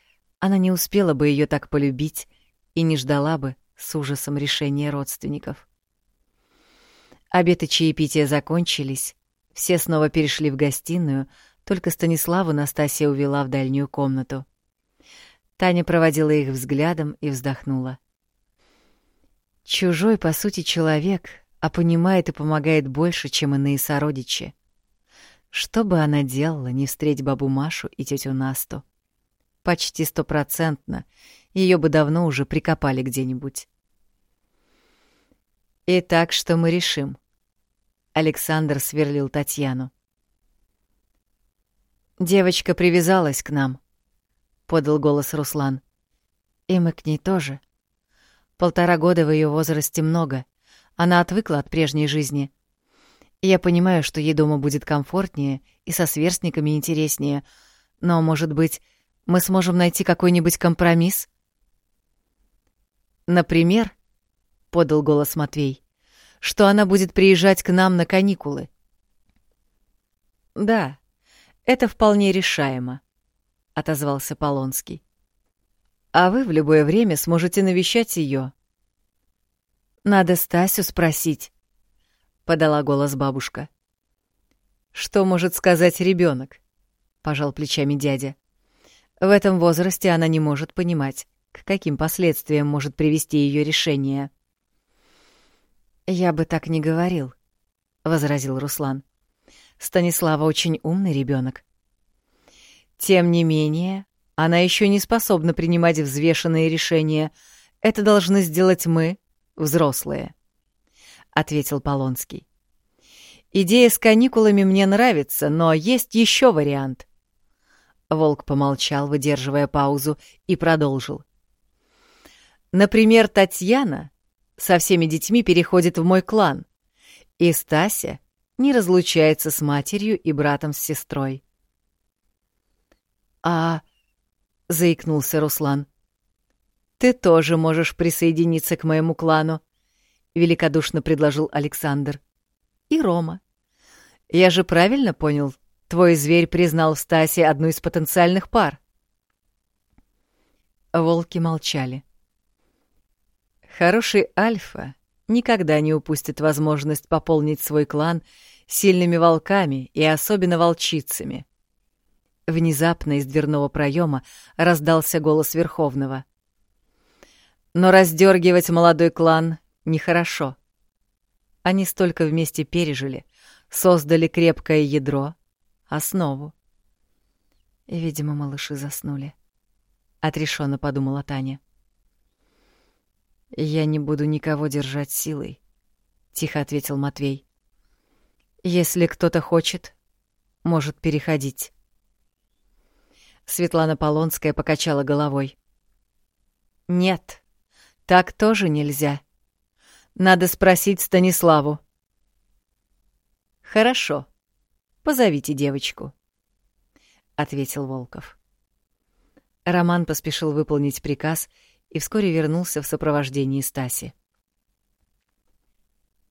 она не успела бы ее так полюбить и не ждала бы с ужасом решения родственников. Обед и чаепитие закончились, все снова перешли в гостиную, только Станиславу Настасья увела в дальнюю комнату. Таня проводила их взглядом и вздохнула. Чужой, по сути, человек, а понимает и помогает больше, чем иные сородичи. Что бы она делала, не встреть бабу Машу и тетю Насту? Почти стопроцентно. Ее бы давно уже прикопали где-нибудь. «Итак, что мы решим?» Александр сверлил Татьяну. «Девочка привязалась к нам», — подал голос Руслан. «И мы к ней тоже. Полтора года в ее возрасте много. Она отвыкла от прежней жизни. Я понимаю, что ей дома будет комфортнее и со сверстниками интереснее, но, может быть, мы сможем найти какой-нибудь компромисс? Например, — подал голос Матвей, — что она будет приезжать к нам на каникулы. Да, это вполне решаемо, — отозвался Полонский. А вы в любое время сможете навещать ее. Надо Стасю спросить, — подала голос бабушка. Что может сказать ребенок? пожал плечами дядя. В этом возрасте она не может понимать, к каким последствиям может привести ее решение. «Я бы так не говорил», — возразил Руслан. «Станислава очень умный ребенок. Тем не менее, она еще не способна принимать взвешенные решения. Это должны сделать мы, взрослые», — ответил Полонский. «Идея с каникулами мне нравится, но есть еще вариант. Волк помолчал, выдерживая паузу, и продолжил. Например, Татьяна со всеми детьми переходит в мой клан, и Стася не разлучается с матерью и братом с сестрой. «А...» — заикнулся Руслан. «Ты тоже можешь присоединиться к моему клану», — великодушно предложил Александр. «И Рома. Я же правильно понял, Твой зверь признал в Стасе одну из потенциальных пар. Волки молчали. Хороший Альфа никогда не упустит возможность пополнить свой клан сильными волками и особенно волчицами. Внезапно из дверного проема раздался голос Верховного. Но раздергивать молодой клан нехорошо. Они столько вместе пережили, создали крепкое ядро, основу. Видимо, малыши заснули. Отрешенно подумала Таня. Я не буду никого держать силой, тихо ответил Матвей. Если кто-то хочет, может переходить. Светлана Полонская покачала головой. Нет, так тоже нельзя. Надо спросить Станиславу. Хорошо, Позовите девочку», — ответил Волков. Роман поспешил выполнить приказ и вскоре вернулся в сопровождении Стаси.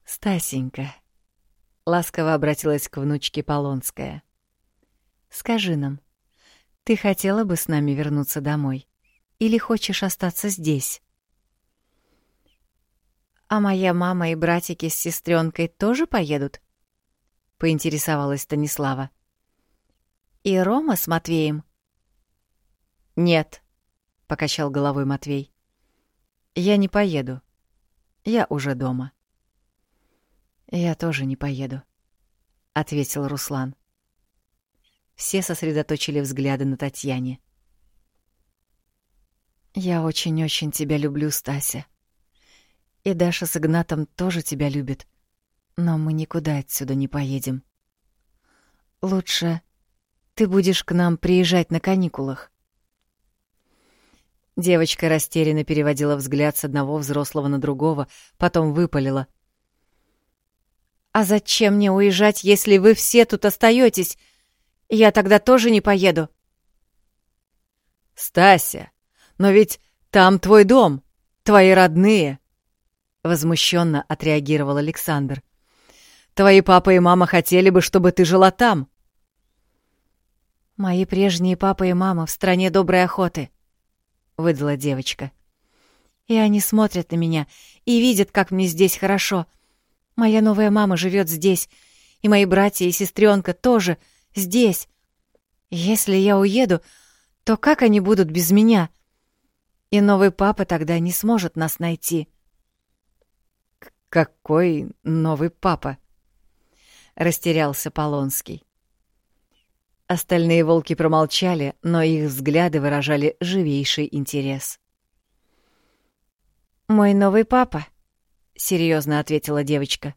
«Стасенька», — ласково обратилась к внучке Полонская, — «скажи нам, ты хотела бы с нами вернуться домой или хочешь остаться здесь?» «А моя мама и братики с сестренкой тоже поедут?» — поинтересовалась Станислава. «И Рома с Матвеем?» «Нет», — покачал головой Матвей. «Я не поеду. Я уже дома». «Я тоже не поеду», — ответил Руслан. Все сосредоточили взгляды на Татьяне. «Я очень-очень тебя люблю, Стася. И Даша с Игнатом тоже тебя любит но мы никуда отсюда не поедем. Лучше ты будешь к нам приезжать на каникулах. Девочка растерянно переводила взгляд с одного взрослого на другого, потом выпалила. «А зачем мне уезжать, если вы все тут остаетесь? Я тогда тоже не поеду». «Стася, но ведь там твой дом, твои родные!» Возмущенно отреагировал Александр. Твои папа и мама хотели бы, чтобы ты жила там. Мои прежние папа и мама в стране доброй охоты, выдала девочка. И они смотрят на меня и видят, как мне здесь хорошо. Моя новая мама живет здесь, и мои братья и сестренка тоже здесь. Если я уеду, то как они будут без меня? И новый папа тогда не сможет нас найти. Какой новый папа? Растерялся Полонский. Остальные волки промолчали, но их взгляды выражали живейший интерес. «Мой новый папа», — серьезно ответила девочка.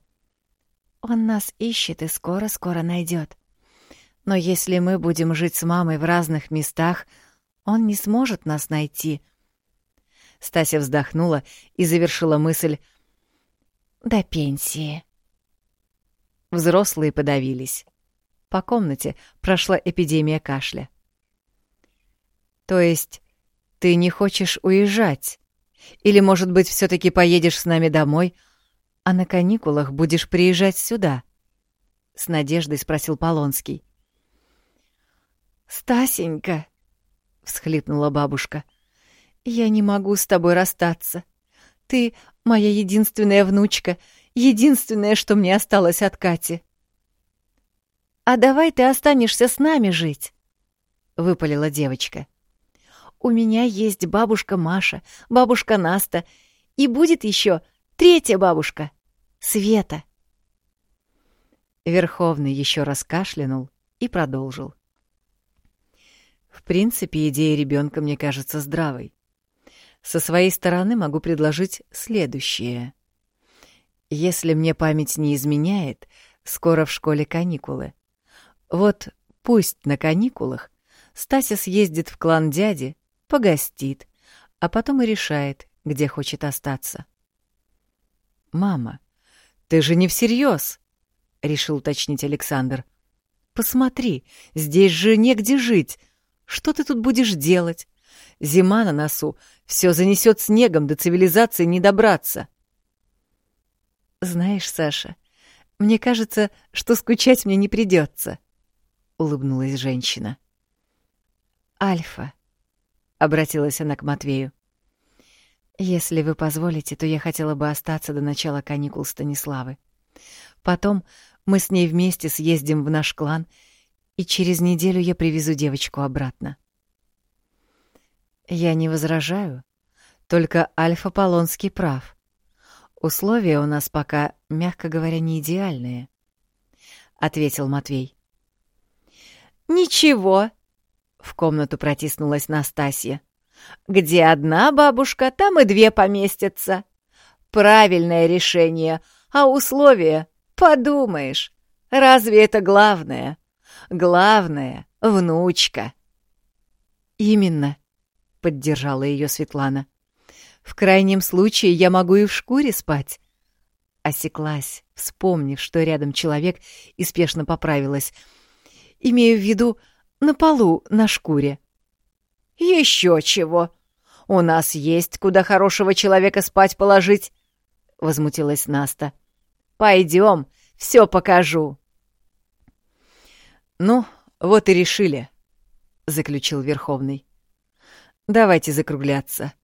«Он нас ищет и скоро-скоро найдет. Но если мы будем жить с мамой в разных местах, он не сможет нас найти». Стася вздохнула и завершила мысль «до пенсии». Взрослые подавились. По комнате прошла эпидемия кашля. «То есть ты не хочешь уезжать? Или, может быть, все таки поедешь с нами домой, а на каникулах будешь приезжать сюда?» — с надеждой спросил Полонский. «Стасенька!» — всхлипнула бабушка. «Я не могу с тобой расстаться. Ты моя единственная внучка, единственное, что мне осталось от Кати». «А давай ты останешься с нами жить», — выпалила девочка. «У меня есть бабушка Маша, бабушка Наста, и будет еще третья бабушка, Света». Верховный еще раз кашлянул и продолжил. В принципе, идея ребенка мне кажется здравой. Со своей стороны могу предложить следующее. Если мне память не изменяет, скоро в школе каникулы. Вот пусть на каникулах Стася съездит в клан дяди, погостит, а потом и решает, где хочет остаться. «Мама, ты же не всерьез, решил уточнить Александр. «Посмотри, здесь же негде жить. Что ты тут будешь делать? Зима на носу, все занесет снегом, до цивилизации не добраться. Знаешь, Саша, мне кажется, что скучать мне не придется, улыбнулась женщина. Альфа, обратилась она к Матвею. Если вы позволите, то я хотела бы остаться до начала каникул Станиславы. Потом мы с ней вместе съездим в наш клан и через неделю я привезу девочку обратно. Я не возражаю, только Альфа Полонский прав. Условия у нас пока, мягко говоря, не идеальные, — ответил Матвей. «Ничего», — в комнату протиснулась Настасья. «Где одна бабушка, там и две поместятся. Правильное решение, а условия, подумаешь, разве это главное?» Главное — внучка. Именно, — поддержала ее Светлана. В крайнем случае я могу и в шкуре спать. Осеклась, вспомнив, что рядом человек, и спешно поправилась. Имею в виду на полу, на шкуре. Еще чего! У нас есть куда хорошего человека спать положить, — возмутилась Наста. Пойдем, все покажу. «Ну, вот и решили», — заключил Верховный. «Давайте закругляться.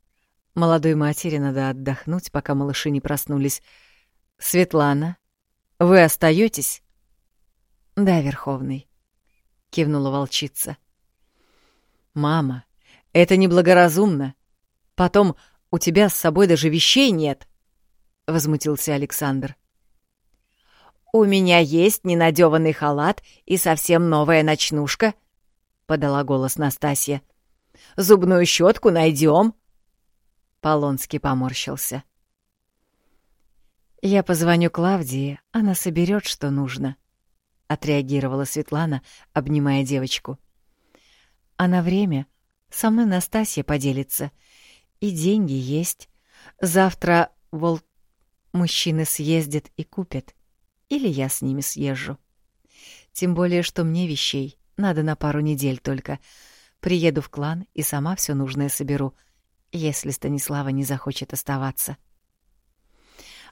Молодой матери надо отдохнуть, пока малыши не проснулись. Светлана, вы остаетесь? «Да, Верховный», — кивнула волчица. «Мама, это неблагоразумно. Потом у тебя с собой даже вещей нет», — возмутился Александр. «У меня есть ненадеванный халат и совсем новая ночнушка», — подала голос Настасья. «Зубную щетку найдем». Полонский поморщился. «Я позвоню Клавдии, она соберет, что нужно», — отреагировала Светлана, обнимая девочку. «А на время со мной Настасья поделится. И деньги есть. Завтра, вол, мужчины съездят и купят или я с ними съезжу. Тем более, что мне вещей надо на пару недель только. Приеду в клан и сама все нужное соберу, если Станислава не захочет оставаться.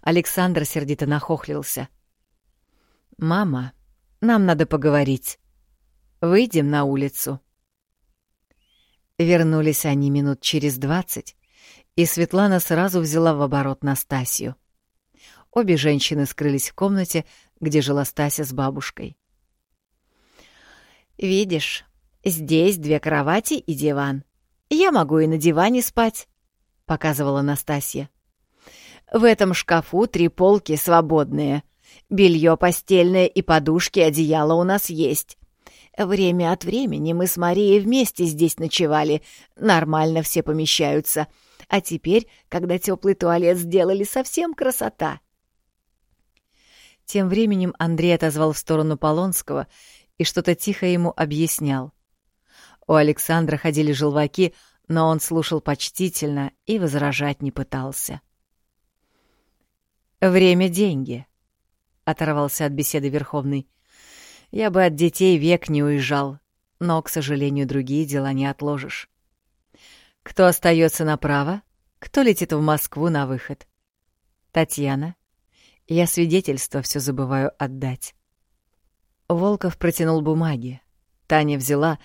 Александр сердито нахохлился. «Мама, нам надо поговорить. Выйдем на улицу». Вернулись они минут через двадцать, и Светлана сразу взяла в оборот Настасью. Обе женщины скрылись в комнате, где жила Стася с бабушкой. «Видишь, здесь две кровати и диван. Я могу и на диване спать», — показывала Настасья. «В этом шкафу три полки свободные. Белье постельное и подушки, одеяло у нас есть. Время от времени мы с Марией вместе здесь ночевали. Нормально все помещаются. А теперь, когда теплый туалет сделали, совсем красота. Тем временем Андрей отозвал в сторону Полонского и что-то тихо ему объяснял. У Александра ходили желваки, но он слушал почтительно и возражать не пытался. «Время — деньги», — оторвался от беседы Верховный. «Я бы от детей век не уезжал, но, к сожалению, другие дела не отложишь. Кто остается направо, кто летит в Москву на выход? Татьяна. Я свидетельство все забываю отдать». Волков протянул бумаги. Таня взяла,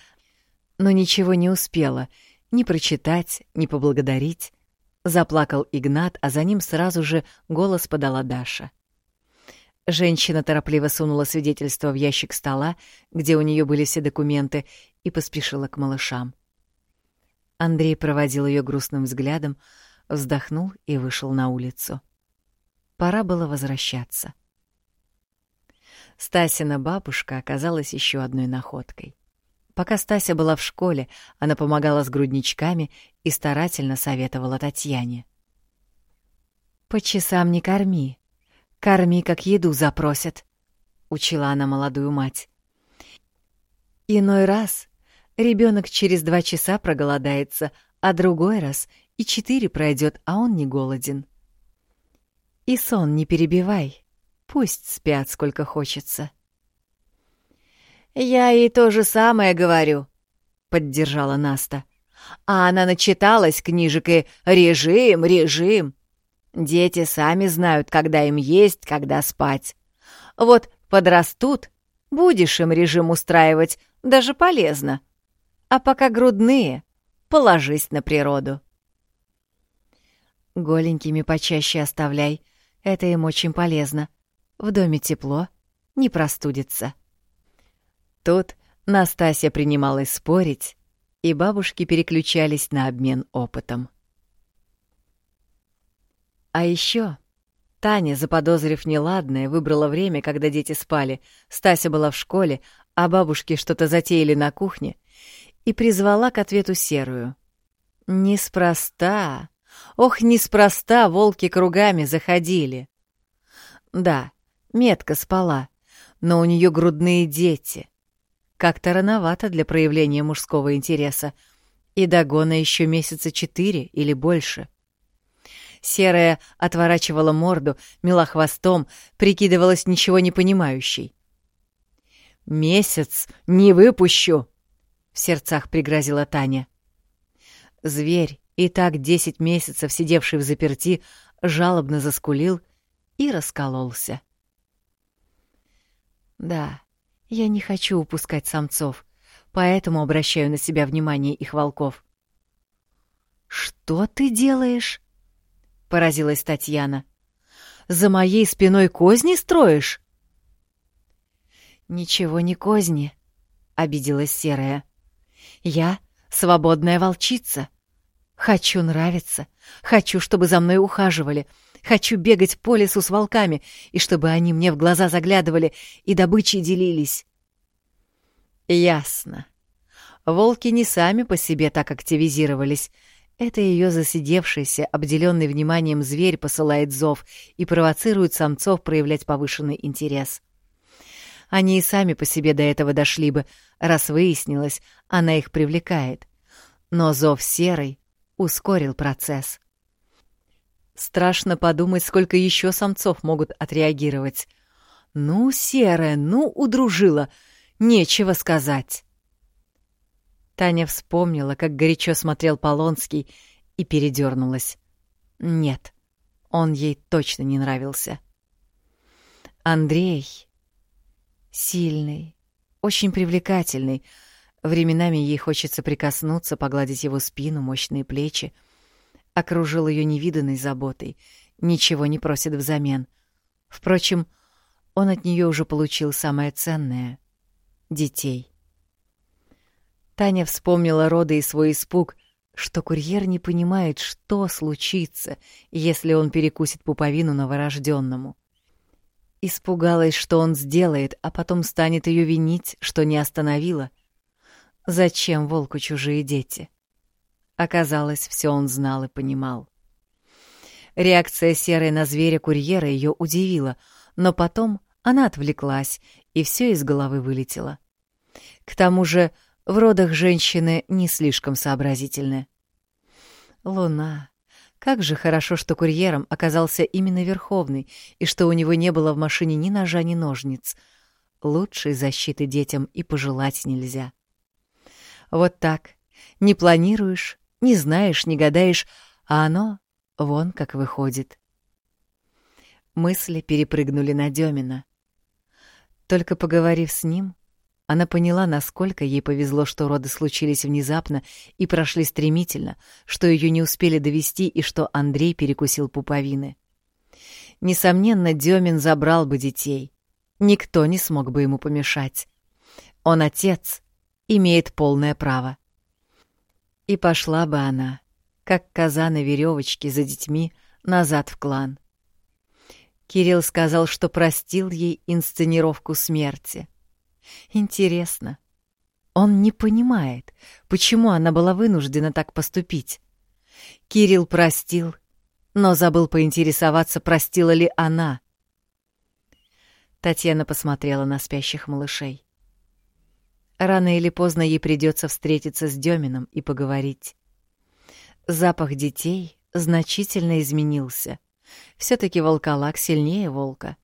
но ничего не успела ни прочитать, ни поблагодарить. Заплакал Игнат, а за ним сразу же голос подала Даша. Женщина торопливо сунула свидетельство в ящик стола, где у нее были все документы, и поспешила к малышам. Андрей проводил ее грустным взглядом, вздохнул и вышел на улицу. Пора было возвращаться. Стасина бабушка оказалась еще одной находкой. Пока Стася была в школе, она помогала с грудничками и старательно советовала Татьяне. «По часам не корми. Корми, как еду запросят», — учила она молодую мать. «Иной раз ребенок через два часа проголодается, а другой раз и четыре пройдет, а он не голоден. И сон не перебивай, пусть спят сколько хочется». «Я ей то же самое говорю», — поддержала Наста. «А она начиталась книжек и «режим, режим». Дети сами знают, когда им есть, когда спать. Вот подрастут, будешь им режим устраивать, даже полезно. А пока грудные, положись на природу. Голенькими почаще оставляй, это им очень полезно. В доме тепло, не простудится. Тут Настасья принималась спорить, и бабушки переключались на обмен опытом. А еще Таня, заподозрив неладное, выбрала время, когда дети спали, Стася была в школе, а бабушки что-то затеяли на кухне, и призвала к ответу серую. Неспроста, ох, неспроста волки кругами заходили. Да, метка спала, но у нее грудные дети. Как-то рановато для проявления мужского интереса. И догона еще месяца четыре или больше. Серая отворачивала морду, мела хвостом, прикидывалась ничего не понимающей. «Месяц не выпущу!» — в сердцах пригрозила Таня. Зверь, и так десять месяцев сидевший в заперти, жалобно заскулил и раскололся. Да, я не хочу упускать самцов, поэтому обращаю на себя внимание их волков. «Что ты делаешь?» — поразилась Татьяна. «За моей спиной козни строишь?» «Ничего не козни», — обиделась Серая. «Я — свободная волчица. Хочу нравиться, хочу, чтобы за мной ухаживали, Хочу бегать по лесу с волками, и чтобы они мне в глаза заглядывали и добычей делились. Ясно. Волки не сами по себе так активизировались. Это ее засидевшийся, обделенный вниманием зверь посылает зов и провоцирует самцов проявлять повышенный интерес. Они и сами по себе до этого дошли бы, раз выяснилось, она их привлекает. Но зов серый ускорил процесс. Страшно подумать, сколько еще самцов могут отреагировать. Ну, серая, ну, удружила. Нечего сказать. Таня вспомнила, как горячо смотрел Полонский, и передернулась. Нет, он ей точно не нравился. Андрей сильный, очень привлекательный. Временами ей хочется прикоснуться, погладить его спину, мощные плечи — окружил ее невиданной заботой, ничего не просит взамен. Впрочем, он от нее уже получил самое ценное — детей. Таня вспомнила роды и свой испуг, что курьер не понимает, что случится, если он перекусит пуповину новорожденному. Испугалась, что он сделает, а потом станет ее винить, что не остановила. Зачем волку чужие дети? — Оказалось, все он знал и понимал. Реакция серой на зверя-курьера ее удивила, но потом она отвлеклась, и все из головы вылетело. К тому же в родах женщины не слишком сообразительны. Луна, Как же хорошо, что курьером оказался именно Верховный, и что у него не было в машине ни ножа, ни ножниц. Лучшей защиты детям и пожелать нельзя. Вот так. Не планируешь, не знаешь, не гадаешь, а оно вон как выходит. Мысли перепрыгнули на Демина. Только поговорив с ним, она поняла, насколько ей повезло, что роды случились внезапно и прошли стремительно, что ее не успели довести и что Андрей перекусил пуповины. Несомненно, Демин забрал бы детей. Никто не смог бы ему помешать. Он отец, имеет полное право. И пошла бы она, как коза на веревочке за детьми, назад в клан. Кирилл сказал, что простил ей инсценировку смерти — Интересно. Он не понимает, почему она была вынуждена так поступить. Кирилл простил, но забыл поинтересоваться, простила ли она. Татьяна посмотрела на спящих малышей. Рано или поздно ей придется встретиться с Демином и поговорить. Запах детей значительно изменился. Все-таки волколак сильнее волка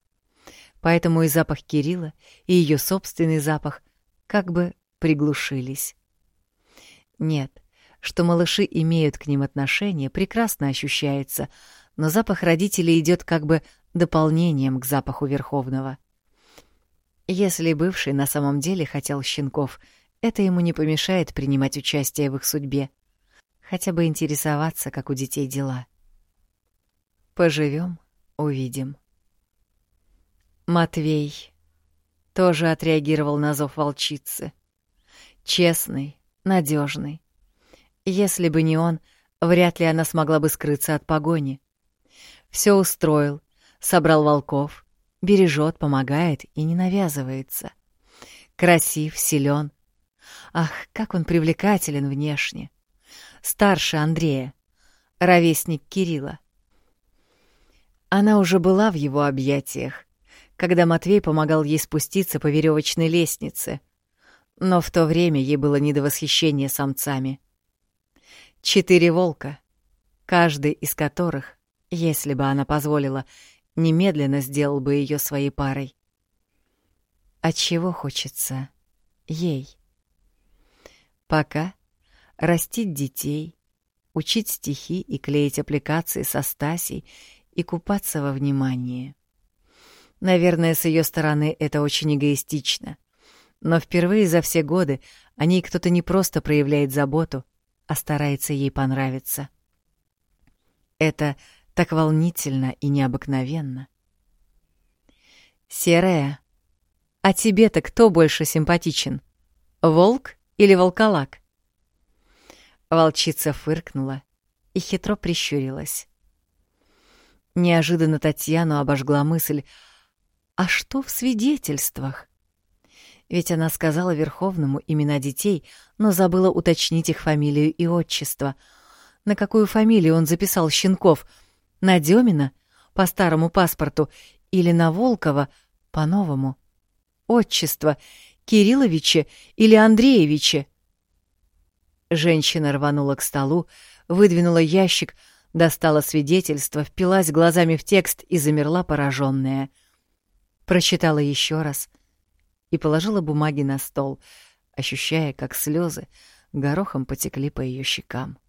поэтому и запах Кирилла, и ее собственный запах как бы приглушились. Нет, что малыши имеют к ним отношение, прекрасно ощущается, но запах родителей идет как бы дополнением к запаху Верховного. Если бывший на самом деле хотел щенков, это ему не помешает принимать участие в их судьбе, хотя бы интересоваться, как у детей дела. Поживем, увидим. Матвей тоже отреагировал на зов волчицы. Честный, надежный. Если бы не он, вряд ли она смогла бы скрыться от погони. Все устроил, собрал волков, бережет, помогает и не навязывается. Красив, силен. Ах, как он привлекателен внешне. Старше Андрея, ровесник Кирилла. Она уже была в его объятиях, когда Матвей помогал ей спуститься по веревочной лестнице. Но в то время ей было не до восхищения самцами. Четыре волка, каждый из которых, если бы она позволила, немедленно сделал бы ее своей парой. А чего хочется ей? Пока растить детей, учить стихи и клеить аппликации со Стасей и купаться во внимании — Наверное, с ее стороны это очень эгоистично. Но впервые за все годы о ней кто-то не просто проявляет заботу, а старается ей понравиться. Это так волнительно и необыкновенно. «Серая, а тебе-то кто больше симпатичен? Волк или волколак?» Волчица фыркнула и хитро прищурилась. Неожиданно Татьяну обожгла мысль — а что в свидетельствах? Ведь она сказала Верховному имена детей, но забыла уточнить их фамилию и отчество. На какую фамилию он записал Щенков? На Демина? По старому паспорту? Или на Волкова? По новому? Отчество? Кирилловича или Андреевича? Женщина рванула к столу, выдвинула ящик, достала свидетельство, впилась глазами в текст и замерла пораженная — прочитала еще раз и положила бумаги на стол, ощущая, как слезы горохом потекли по ее щекам.